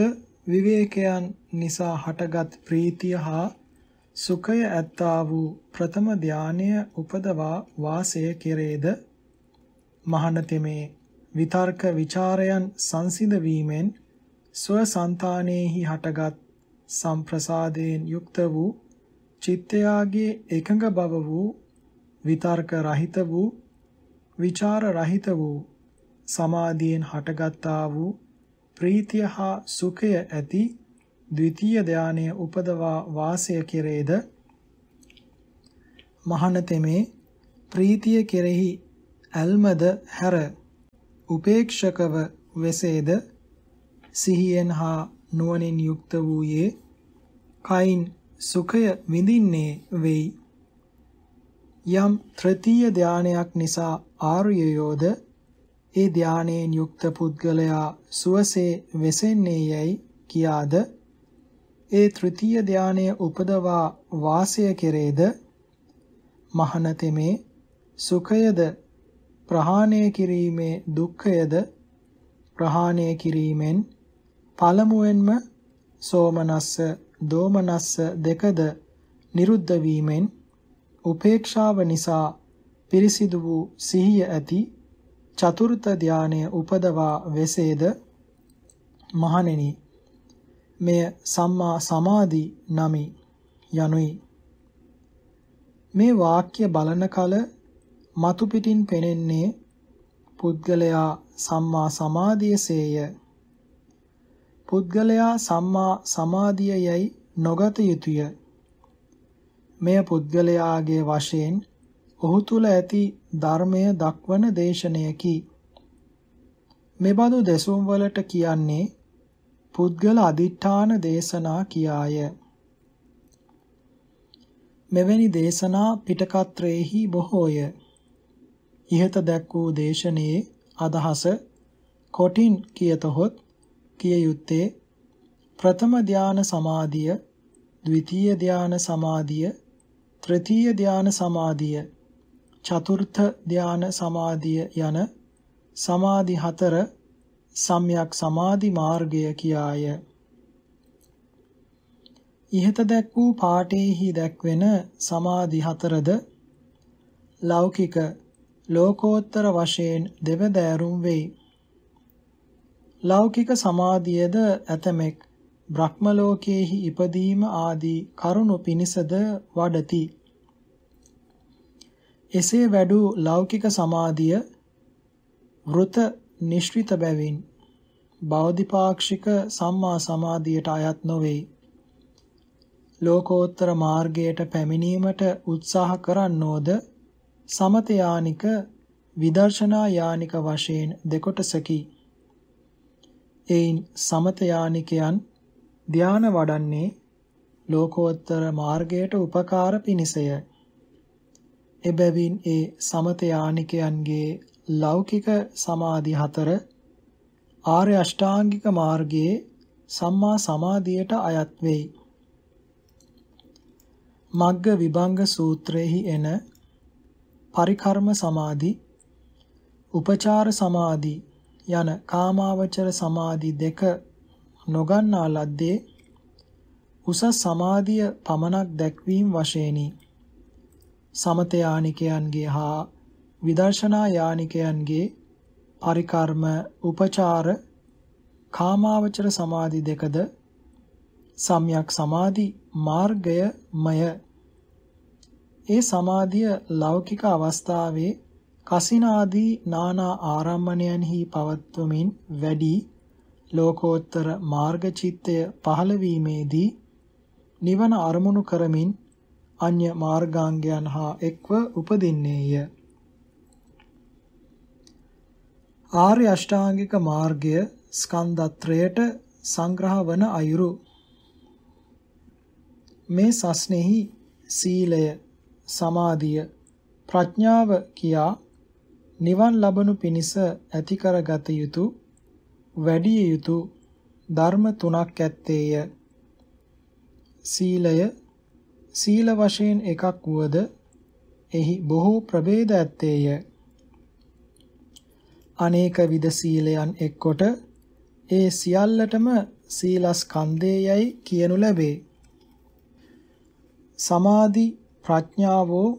විවේකයන් නිසා හටගත් ප්‍රීතිය හා සුඛය ඇත්තා වූ ප්‍රථම ධානය උපදවා වාසය කෙරේද? මහානතෙමේ විතර්ක ਵਿਚාරයන් සංසිඳ වීමෙන් ස්වසංතානෙහි හටගත් සම්ප්‍රසාදයෙන් යුක්ත වූ චිත්තයාගේ එකඟ බව වූ විතර්ක රහිත වූ විචාර රහිත වූ සමාධියෙන් හටගත්තා වූ ප්‍රීතිය හා සුඛය ඇති ද්විතීය ධානය උපදවා වාසය කෙරේද? මහනතෙමේ ප්‍රීතිය කෙරෙහි ඇල්මද හැර උපේක්ෂකව වෙසේද? සිහියෙන් හා නුවණින් යුක්ත වූයේ කයින් සුඛය විඳින්නේ වෙයි. යම් තෘතීය ධානයක් නිසා ආර්යයෝද ඒ ධානයෙන් යුක්ත පුද්ගලයා සුවසේ වෙසෙන්නේ යයි කියාද? ඒ තෘතීය ධානය උපදවා වාසය කෙරේද? මහනතෙමේ සුඛයද? ප්‍රහාණය කිරීමේ දුක්ඛයද? ප්‍රහාණය කිරීමෙන් පළමුවෙන්ම සෝමනස්ස දෝමනස්ස දෙකද නිරුද්ධ වීමෙන් උපේක්ෂාව නිසා පිරිසිදු වූ සිහිය ඇති චතුර්ථ ධානය උපදවා වෙසේද මහණෙනි මෙය සම්මා සමාධි නමි යනුයි මේ වාක්‍ය බලන කල මතු පිටින් පෙනෙන්නේ පුද්ගලයා සම්මා සමාධියසේය. පුද්ගලයා සම්මා සමාධියයයි නොගත යුතුය. මෙය පුද්ගලයාගේ වශයෙන් ඔහු තුල ඇති ධර්මය දක්වන දේශනයකි. මෙබඳු දෙසුම් වලට කියන්නේ පුද්ගල අදිඨාන දේශනා කියාය. මෙවැනි දේශනා පිටකත්‍රයේහි බොහෝය. ඉහත දැක් වූ දේශනයේ අදහස කොටින් කියතොත් කිය යුත්තේ ප්‍රථම ධාන සමාධිය, ද්විතීය ධාන සමාධිය, තෘතීය ධාන සමාධිය, චතුර්ථ ධාන සමාධිය යන සමාධි හතර සම්‍යක් සමාධි මාර්ගය කියාය. ඉහත දැක් වූ පාඨයේහි දැක්වෙන සමාධි හතරද ලෞකික ලෝකෝත්තර වශයෙන් දෙවදෑරුම් වෙයි. ලෞකික සමාධියද ඇතමෙක් බ්‍රහ්ම ලෝකයේහි ඉපදීම ආදී කරුණු පිනිසද වඩති. එසේ වැඩූ ලෞකික සමාධිය වෘත නිශ්චිත බැවින් බෞද්ධපාක්ෂික සම්මා සමාධියට අයත් නොවේ. ලෝකෝත්තර මාර්ගයට පැමිණීමට උත්සාහ කරන්නෝද සමත යානික විදර්ශනා යානික වශයෙන් දෙකොටසකි. එයින් සමත යානිකයන් ධාන වඩන්නේ ලෝකෝත්තර මාර්ගයට උපකාර පිණිසය. එබැවින් ඒ සමත යානිකයන්ගේ ලෞකික සමාධි හතර ආර්ය අෂ්ටාංගික මාර්ගයේ සම්මා සමාධියට අයත් වෙයි. මග්ග විභංග සූත්‍රයේහි එන පරිකර්ම සමාධි, උපචාර සමාධි යන කාමාවචර සමාධි දෙක නොගන්නා ලද්දේ උසස් සමාධිය පමණක් දැක්වීම වශයෙනි. සමත යානිකයන්ගේ හා විදර්ශනා යානිකයන්ගේ පරිකර්ම උපචාර කාමාවචර සමාධි දෙකද සම්‍යක් සමාධි මාර්ගයමය. ඒ සමාධිය ලෞකික ලෝකෝත්තර මාර්ග චිත්තය පහළ වීමේදී නිවන අරමුණු කරමින් අන්‍ය මාර්ගාංගයන් හා එක්ව උපදින්නේය. ආර්ය අෂ්ටාංගික මාර්ගය ස්කන්ධත්‍රයට සංග්‍රහ වන අයුරු මේ සස්නෙහි සීලය සමාධිය ප්‍රඥාව කියා නිවන් ලබනු පිණිස ඇති කරගත යුතු වැඩි යුතු ධර්ම තුනක් ඇත්තේය සීලය සීල වශයෙන් එකක් වුවද එහි බොහෝ ප්‍රභේද ඇත්තේය අනේක විද සීලයන් එක්කොට ඒ සියල්ලටම සීලස්කන්ධයයි කියනු ලැබේ සමාධි ප්‍රඥාවෝ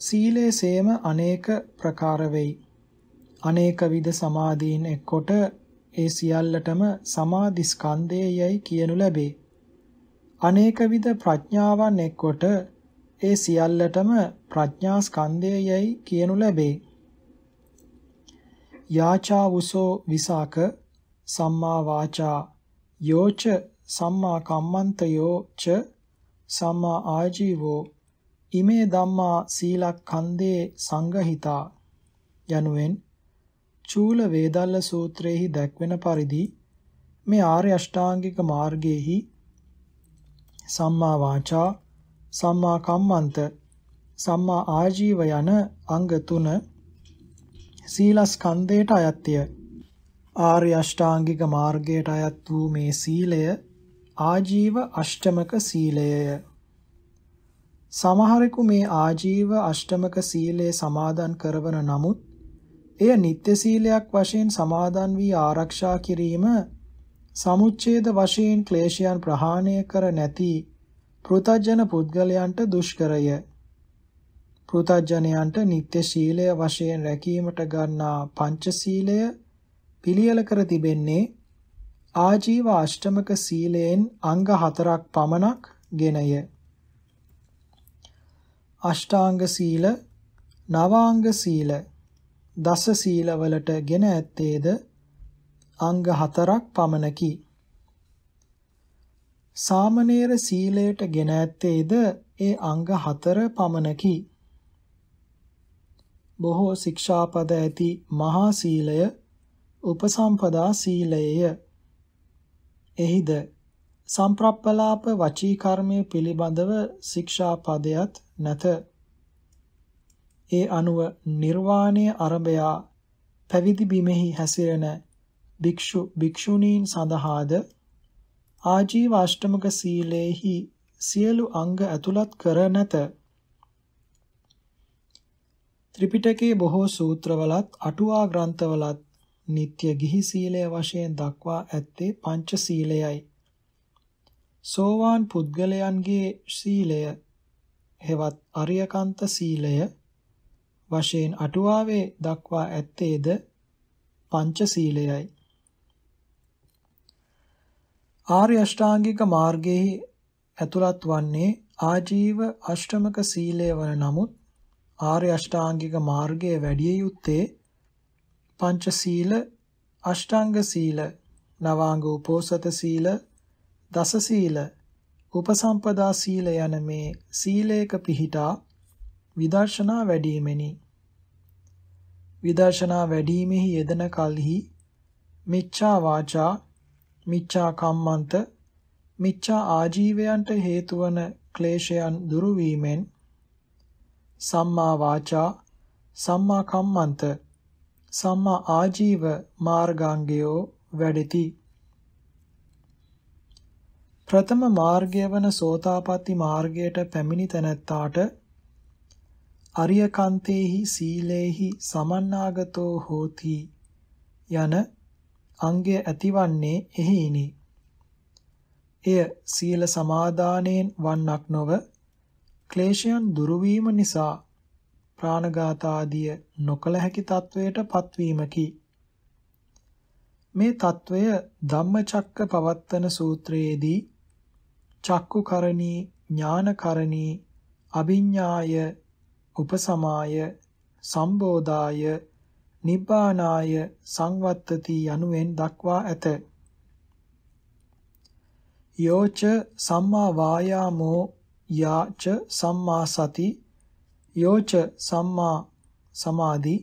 සීලේ සේම අනේක ප්‍රකාර වෙයි. අනේක විද සමාධීන් එක්කොට ඒ සියල්ලටම සමාධි ස්කන්ධයයි කියනු ලැබේ. අනේක විද ප්‍රඥාවන් එක්කොට ඒ සියල්ලටම ප්‍රඥා ස්කන්ධයයි කියනු ලැබේ. යාචා වුසෝ විසාක සම්මා වාචා යෝච සම්මා කම්මන්තයෝ ච සම්මා ආජීවෝ ඉමේ ධම්මා සීලක්ඛන්දේ සංගහිතා යනුවෙන් චූල වේදල්ල සූත්‍රයේහි දැක්වෙන පරිදි මේ ආර්ය අෂ්ටාංගික මාර්ගයේහි සම්මා වාචා සම්මා කම්මන්ත සම්මා ආජීව යන අංග තුන සීලස්කන්ධයට අයත්ය ආර්ය අෂ්ටාංගික මාර්ගයට අයත් වූ මේ සීලය ආජීව අෂ්ටමක සීලයය. සමහරෙකු මේ ආජීව අෂ්ටමක සීලය සමාදන් කරවන නමුත් එය නිත්‍ය සීලයක් වශයෙන් සමාදන් වී ආරක්ෂා කිරීම සමුච්ඡේද වශයෙන් ක්ලේශයන් ප්‍රහාණය කර නැති පෘතජන පුද්ගලයන්ට දුෂ්කරය. පෘතජනයන්ට නිත්‍ය ශීලය වශයෙන් රැකීමට ගන්නා පංචශීලය පිළියෙල කර තිබෙන්නේ ආජීව අෂ්ටමක සීලයෙන් අංග හතරක් පමණක් ගෙනය. අෂ්ටාංග සීල, නවාංග සීල, දස සීල වලට ගෙන ඇත්තේද අංග හතරක් පමණකි. සාමණේර සීලයට ගෙන ඇත්තේද ඒ අංග හතර පමණකි. බොහෝ ශික්ෂාපද ඇති මහා සීලය උපසම්පදා සීලයය. එහිද සම්ප්‍රප්පලාප වචී කර්මය පිළිබඳව ශික්ෂාපදයක් නැත. ඒ අනුව නිර්වාණය අරබයා පැවිදි බිමෙහි හැසිරෙන භික්ෂු භික්ෂුණීන් සඳහාද ආජීව අෂ්ටමක සීලේහි සියලු අංග ඇතුළත් කර නැත. ත්‍රිපිටකයේ බොහෝ සූත්‍රවලත් අටුවා ග්‍රන්ථවලත් නিত্য ගිහි සීලය වශයෙන් දක්වා ඇත්තේ පංච සීලයයි. සෝවාන් පුද්ගලයන්ගේ සීලය හෙවත් අරියකන්ත සීලය වශයෙන් අටුවාවේ දක්වා ඇත්තේද පංච සීලයයි. ආර්ය අෂ්ටාංගික මාර්ගයේ ඇතුළත් වන්නේ ආජීව අෂ්ටමක සීලය වන නමුත් ආර්ය අෂ්ටාංගික මාර්ගයේ වැඩි යුත්තේ පංච සීල අෂ්ටාංග සීල නවාංග උපෝසත සීල දස සීල උපසම්පදා සීල යන මේ සීලයක පිහිටා විදර්ශනා වැඩිමෙනි. විදර්ශනා වැඩිමෙහි යෙදෙන කලෙහි මිච්ඡා වාචා, මිච්ඡා කම්මන්ත, මිච්ඡා ආජීවයන්ට හේතු වන ක්ලේශයන් දුරු වීමෙන් සම්මා වාචා, සම්මා කම්මන්ත, සම්මා ආජීව මාර්ගාංගයෝ වැඩෙති. ප්‍රථම මාර්ගය වන සෝතාපට්ටි මාර්ගයට පැමිණි තැනැත්තාට අරියකන්තේහි සීලේහි සමන්නාගතෝ හෝති යන අංගය ඇතිවන්නේ එහිිනි. එය සීල සමාදානයෙන් වන්නක් නොව ක්ලේශයන් දුරු නිසා ප්‍රාණඝාත ආදිය නොකල හැකි තත්වයට පත්වීමකි. මේ తත්වය ධම්මචක්ක පවත්තන සූත්‍රයේදී චක්කුකරණී ඥානකරණී අභිඤ්ඤාය උපසමාය සම්බෝධාය නිබ්බානාය සංවත්තති යනුවෙන් දක්වා ඇත. යෝච සම්මා වායාමෝ යාච සම්මා සති යෝච සම්මා සමාධි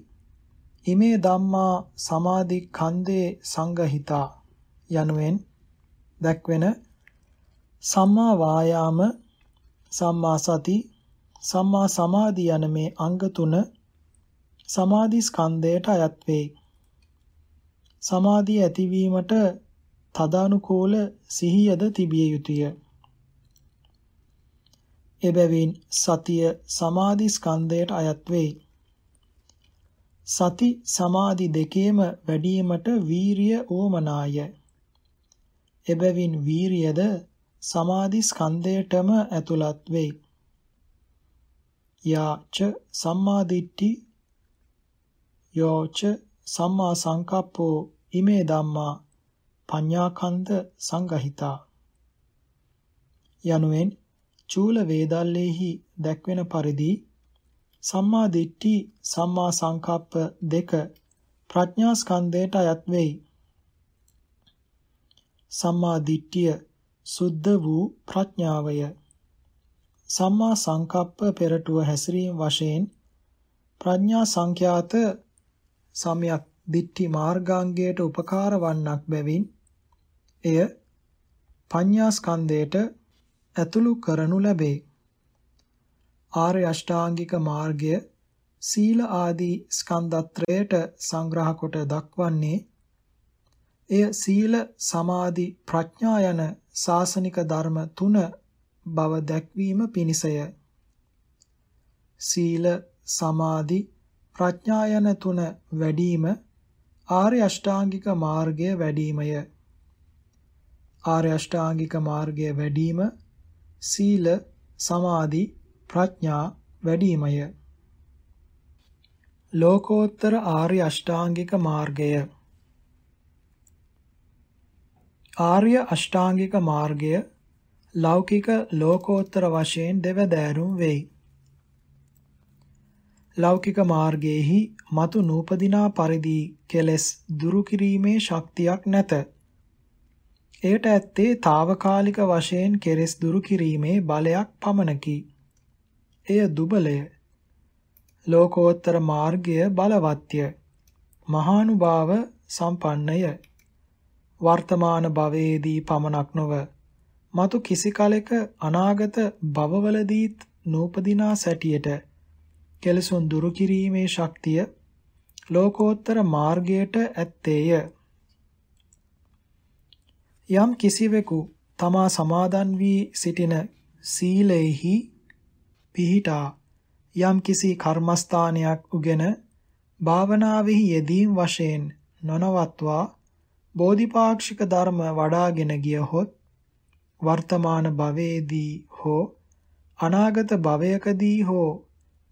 ඉමේ ධම්මා සමාධි ඛන්දේ සංගහිතා යනුවෙන් දැක්වෙන සම්මා වායාම සම්මා සති සම්මා සමාධි යන මේ අංග තුන සමාධි ස්කන්ධයට අයත් වේ. සමාධිය ඇතිවීමට තදානුකූල සිහියද තිබිය යුතුය. එබැවින් සතිය සමාධි ස්කන්ධයට අයත් වේ. සති සමාධි දෙකේම වැඩිවීමට වීරිය ඕමනාය. එබැවින් වීරියද සමාධි ස්කන්ධයටම ඇතුළත් වේ. යාච සම්මාදිට්ඨි යෝච සම්මා සංකප්පෝ ඉමේ ධම්මා පඤ්ඤාකන්ද සංගහිතා. යනුවෙන් චූල වේදල්ලේහි දැක්වෙන පරිදි සම්මා දිට්ඨි සම්මා සංකප්ප දෙක ප්‍රඥා ස්කන්ධයට අයත් වෙයි. සම්මා දිට්ඨිය සුද්ධ වූ ප්‍රඥාවය. සම්මා සංකප්ප පෙරටුව හැසිරීම වශයෙන් ප්‍රඥා සංඛ්‍යාත සම්‍යක් දිට්ඨි මාර්ගාංගයට උපකාර වන්නක් බැවින් එය පඤ්ඤා ස්කන්ධයට ඇතුළු කරනු ලැබේ. ආර්ය අෂ්ටාංගික මාර්ගය සීල ආදී ස්කන්ධත්‍රයට සංග්‍රහ කොට දක්වන්නේ එය සීල සමාධි ප්‍රඥා යන සාසනික ධර්ම තුන බව දැක්වීම පිණිසය. සීල සමාධි ප්‍රඥා යන තුන වැඩිම ආර්ය අෂ්ටාංගික මාර්ගය වැඩිමය. ආර්ය අෂ්ටාංගික මාර්ගය වැඩිම සීල සමාධි ප්‍රඥා වැඩිමය. ලෝකෝත්තර ආර්ය අෂ්ටාංගික මාර්ගය ආර්ය අෂ්ටාංගික මාර්ගය ලෞකික ලෝකෝත්තර වශයෙන් දෙවදෑරුම් වෙයි. ලෞකික මාර්ගයේහි మతు නූපදිනා පරිදි කෙලෙස් දුරු කිරීමේ ශක්තියක් නැත. එයට ඇත්තේ తాවකාලික වශයෙන් කෙලෙස් දුරු කිරීමේ බලයක් පමණකි. එය දුබලය. ලෝකෝත්තර මාර්ගය බලවත්ය. මහානුභාව සම්පන්නය. වර්තමාන භවයේදී පමණක් නොව මතු කිසි කලෙක අනාගත භවවලදීත් නූපදිනා සැටියට කෙලසුන් දුරු කිරීමේ ශක්තිය ලෝකෝත්තර මාර්ගයට ඇත්තේය. යම් කිසිවෙකු තමා සමාදන් වී සිටින සීලෙහි පිහිටා යම් කිසි කර්මස්ථානයක් උගෙන භාවනාවෙහි යෙදීම් වශයෙන් නොනවත්වා බෝධිපාක්ෂික ධර්ම වඩාගෙන ගියහොත් වර්තමාන භවයේදී හෝ අනාගත භවයකදී හෝ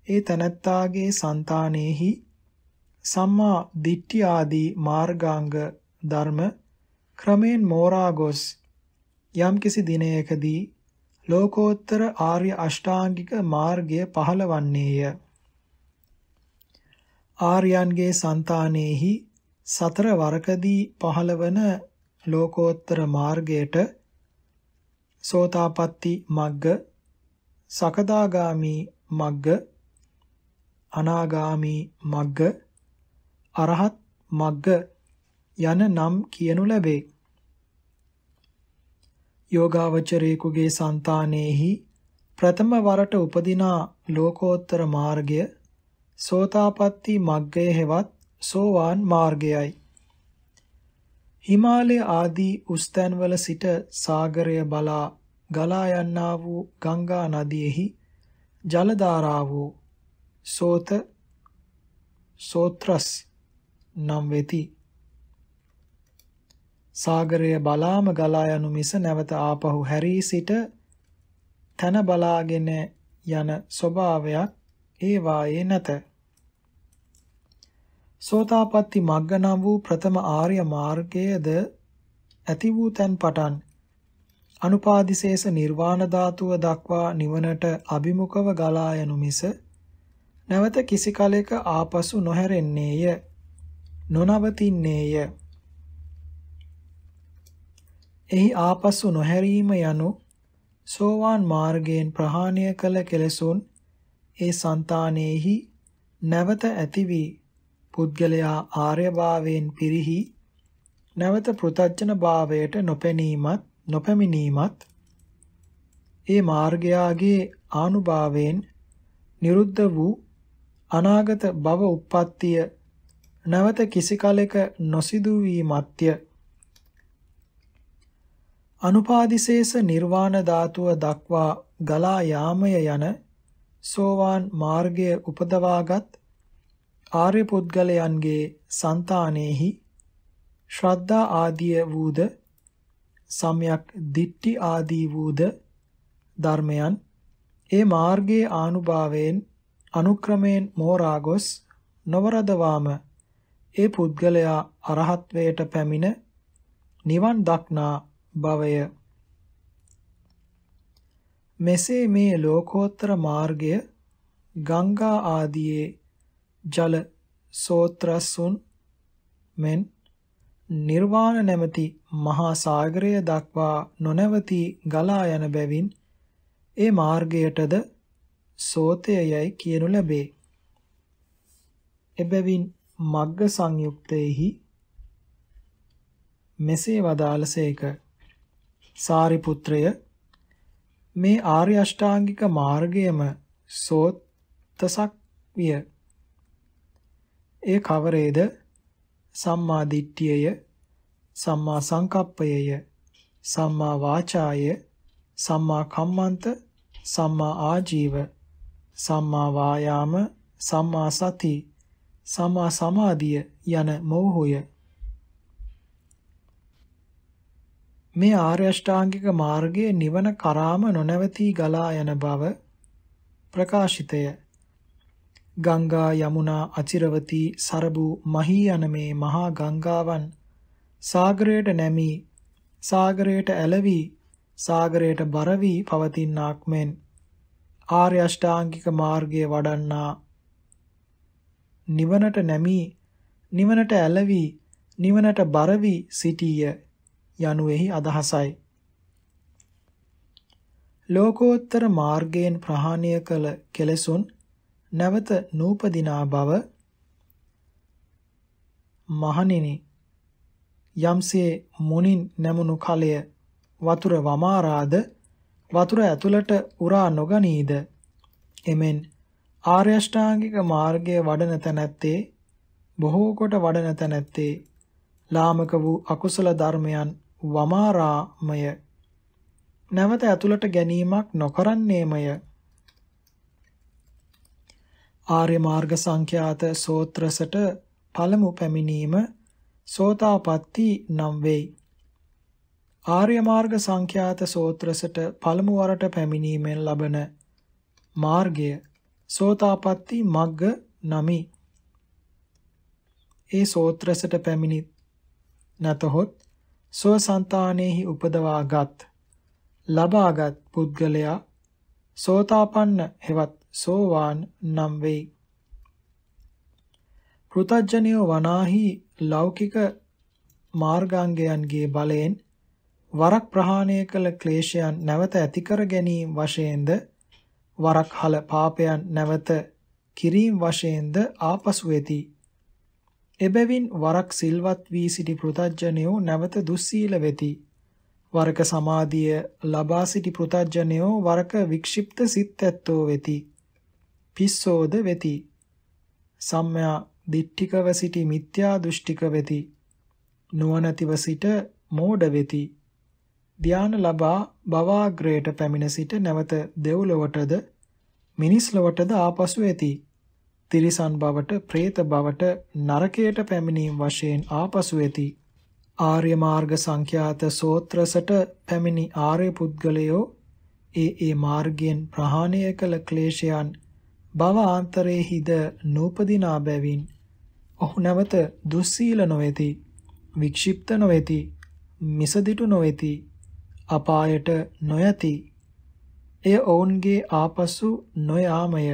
ඒ තනත්තාගේ సంతානෙහි සම්මා දිට්ඨි ආදී මාර්ගාංග ධර්ම ක්‍රමෙන් මෝරා ගොස් යම්කිසි දිනයකදී ලෝකෝත්තර ආර්ය අෂ්ටාංගික මාර්ගය පහළවන්නේය. ආර්යයන්ගේ సంతානෙහි සතර වරකදී පහළවන ලෝකෝත්තර මාර්ගයට සෝතාපට්ටි මග්ග සකදාගාමි මග්ග අනාගාමි මග්ග අරහත් මග්ග යන නම් කියනු ලැබේ. යෝගාවචරයෙකුගේ సంతානෙහි ප්‍රථම වරට උපදිනා ලෝකෝත්තර මාර්ගය සෝතාපට්ටි මග්ගය හෙවත් සෝවාන් මාර්ගයයි. හිමාලය ආදී උස්තැන්වල සිට සාගරය බලා ගලා යන්නා වූ ගංගා නදියෙහි ජල ධාරාවෝ සෝත සෝත්‍රස් නම් වෙති. සාගරය බලාම ගලා යනු මිස නැවත ආපහු හැරී සිට තන බලාගෙන යන ස්වභාවයක් ඒ වායේ නැත. සෝතාපට්ටි මග්ග නම් වූ ප්‍රථම ආර්ය මාර්ගයේද ඇති වූ තැන් පටන් අනුපාදිශේෂ නිර්වාණ ධාතුව දක්වා නිවනට අභිමුඛව ගලා යනු මිස නැවත කිසි කලෙක ආපසු නොහැරෙන්නේය. නොනවතින්නේය. එහි ආපසු නොහැරීම යනු සෝවාන් මාර්ගයෙන් ප්‍රහාණය කළ කෙලෙසුන් ඒ సంతානෙහි නැවත ඇති වී පුද්ගලයා ආර්යභාවයෙන් පිරිහි නැවත පෘතජන භාවයට නොපැනීමත් නොපැමිණීමත් ඒ මාර්ගයාගේ ආනුභාවයෙන් නිරුද්ධ වූ අනාගත භව උප්පත්තිය නැවත කිසි කලෙක නොසිදු වීමත්ය. අනුපාදිශේෂ නිර්වාණ ධාතුව දක්වා ගලා යාමය යන සෝවාන් මාර්ගය උපදවාගත් ආර්ය පුද්ගලයන්ගේ సంతානෙහි ශ්‍රද්ධා ආදිය වූද සම්‍යක් දිට්ටි ආදී වූද ධර්මයන් ඒ මාර්ගයේ ආනුභාවයෙන් අනුක්‍රමයෙන් මෝරා ගොස් නවරදවාම ඒ පුද්ගලයා අරහත්වයට පැමිණ නිවන් දක්නා භවය මෙසේ මේ ලෝකෝත්තර මාර්ගය ගංගා ආදියේ ජල සෝත්‍රසුන් මෙන් නිර්වාණ නැමැති මහා සාගරය දක්වා නොනවති ගලා යන බැවින් ඒ මාර්ගයටද සෝතයයි කියනු ලැබේ. එබැවින් මග්ග සංයුක්තයෙහි මෙසේ වදාළසේක සාරිපුත්‍රය මේ ආර්ය අෂ්ටාංගික මාර්ගයම සෝත්තසක් විය. ඒ කවරේද සම්මා දිට්ඨියය සම්මා සංකප්පයය සම්මා වාචාය සම්මා කම්මන්ත සම්මා ආජීව සම්මා වායාම සම්මා සති සම්මා සමාධිය යන මෝහය මේ ආර්ය අෂ්ටාංගික මාර්ගයේ නිවන කරාම නොනවතී ගලා යන බව ප්‍රකාශිතය. ගංගා යමුනා අචිරවතී සරබු මහී යන මේ මහා ගංගාවන් සාගරයට නැමී සාගරයට ඇලවි සාගරයට බර වී පවතිනාක් මෙන් ආර්ය අෂ්ටාංගික මාර්ගයේ වඩන්නා නිවනට නැමී නිවනට ඇලවි නිවනට බර වී සිටීය යනුවෙහි අදහසයි. ලෝකෝත්තර මාර්ගයෙන් ප්‍රහාණය කළ කෙලෙසුන් නැවත නූපදිනා බව මහණෙනි යම්සේ මුනින් නැමුණු කලය වතුර වමාරාද වතුර ඇතුළට උරා නොගනීද? එමෙන් ආර්ය අෂ්ටාංගික මාර්ගයේ වඩන තැනැත්තේ බොහෝ කොට වඩන තැනැත්තේ ලාමක වූ අකුසල ධර්මයන් වමාරාමය. නැවත ඇතුළට ගැනීමක් නොකරන්නේමය. ආර්ය මාර්ග සංඛ්‍යාත සෝත්‍රසට පළමු පැමිණීම සෝතාපට්ටි නම් වෙයි. ආර්ය මාර්ග සංඛ්‍යාත සෝත්‍රසට පළමු වරට පැමිණීමෙන් ලබන මාර්ගය සෝතාපට්ටි මග්ග නමි ඒ සෝත්‍රසට පැමිණි නැතහොත් සෝසන්තානෙහි උපදවාගත් ලබාගත් පුද්ගලයා සෝතාපන්න හෙවත් සෝවාන් නම් වෙයි. පෘතජ්ජනිය වනාහි ලෞකික මාර්ගාංගයන්ගේ බලයෙන් වරක් ප්‍රහාණය කළ ක්ලේශයන් නැවත ඇති කර ගැනීම වශයෙන්ද වරක් හල පාපයන් නැවත කිරීම වශයෙන්ද ආපසු වෙති. එබැවින් වරක් සිල්වත් වී සිටි පෘතජ්ජනයෝ නැවත දුස්සීල වෙති. වරක සමාධිය ලබා සිටි පෘතජ්ජනයෝ වරක වික්ෂිප්ත සිත් ඇත්තෝ වෙති. පිස්සෝද වෙති. සම්මා දිට්ඨිකව සිටි මිත්‍යා දෘෂ්ටික වෙති. නුවණැතිව සිට මෝඩ වෙති. ධාන ලබා භවාග්‍රයට පැමිණ සිට නැවත දෙව්ලොවටද මිනිස් ලොවටද ආපසු වෙති. තිරිසන් බවට, പ്രേත බවට, නරකයට පැමිණීම වශයෙන් ආපසු වෙති. ආර්ය මාර්ග සංඛ්‍යාත සෝත්‍රසට පැමිණි ආර්ය පුද්ගලයෝ ඒ ඒ මාර්ගයෙන් ප්‍රහාණය කළ ක්ලේශයන් භව ආන්තරයේහිද නූපදිනා බැවින් ඔහු නැවත දුස්සීල නොවේති වික්ෂිප්ත නොවේති මිසදිටු නොවේති අපායට නොයති එය ඔවුන්ගේ ආපසු නොයාමය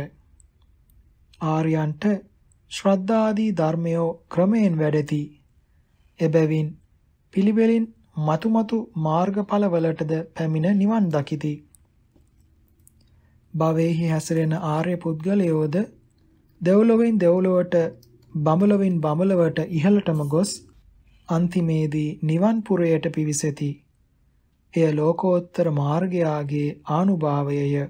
ආර්යයන්ට ශ්‍රද්ධාදී ධර්මයෝ ක්‍රමයෙන් වැඩති. එබැවින් පිළිවෙලින් මතුමතු මාර්ගඵලවලටද පැමිණ නිවන් දකිති. භවෙහි හැසිරෙන ආර්ය පුද්ගලයෝද දෙව්ලොවින් දෙව්ලොවට බඹලොවින් බඹලවට ඉහළටම ගොස් අන්තිමේදී නිවන් පුරයට පිවිසෙති. එය ලෝකෝත්තර මාර්ගයාගේ ආනුභාවයය.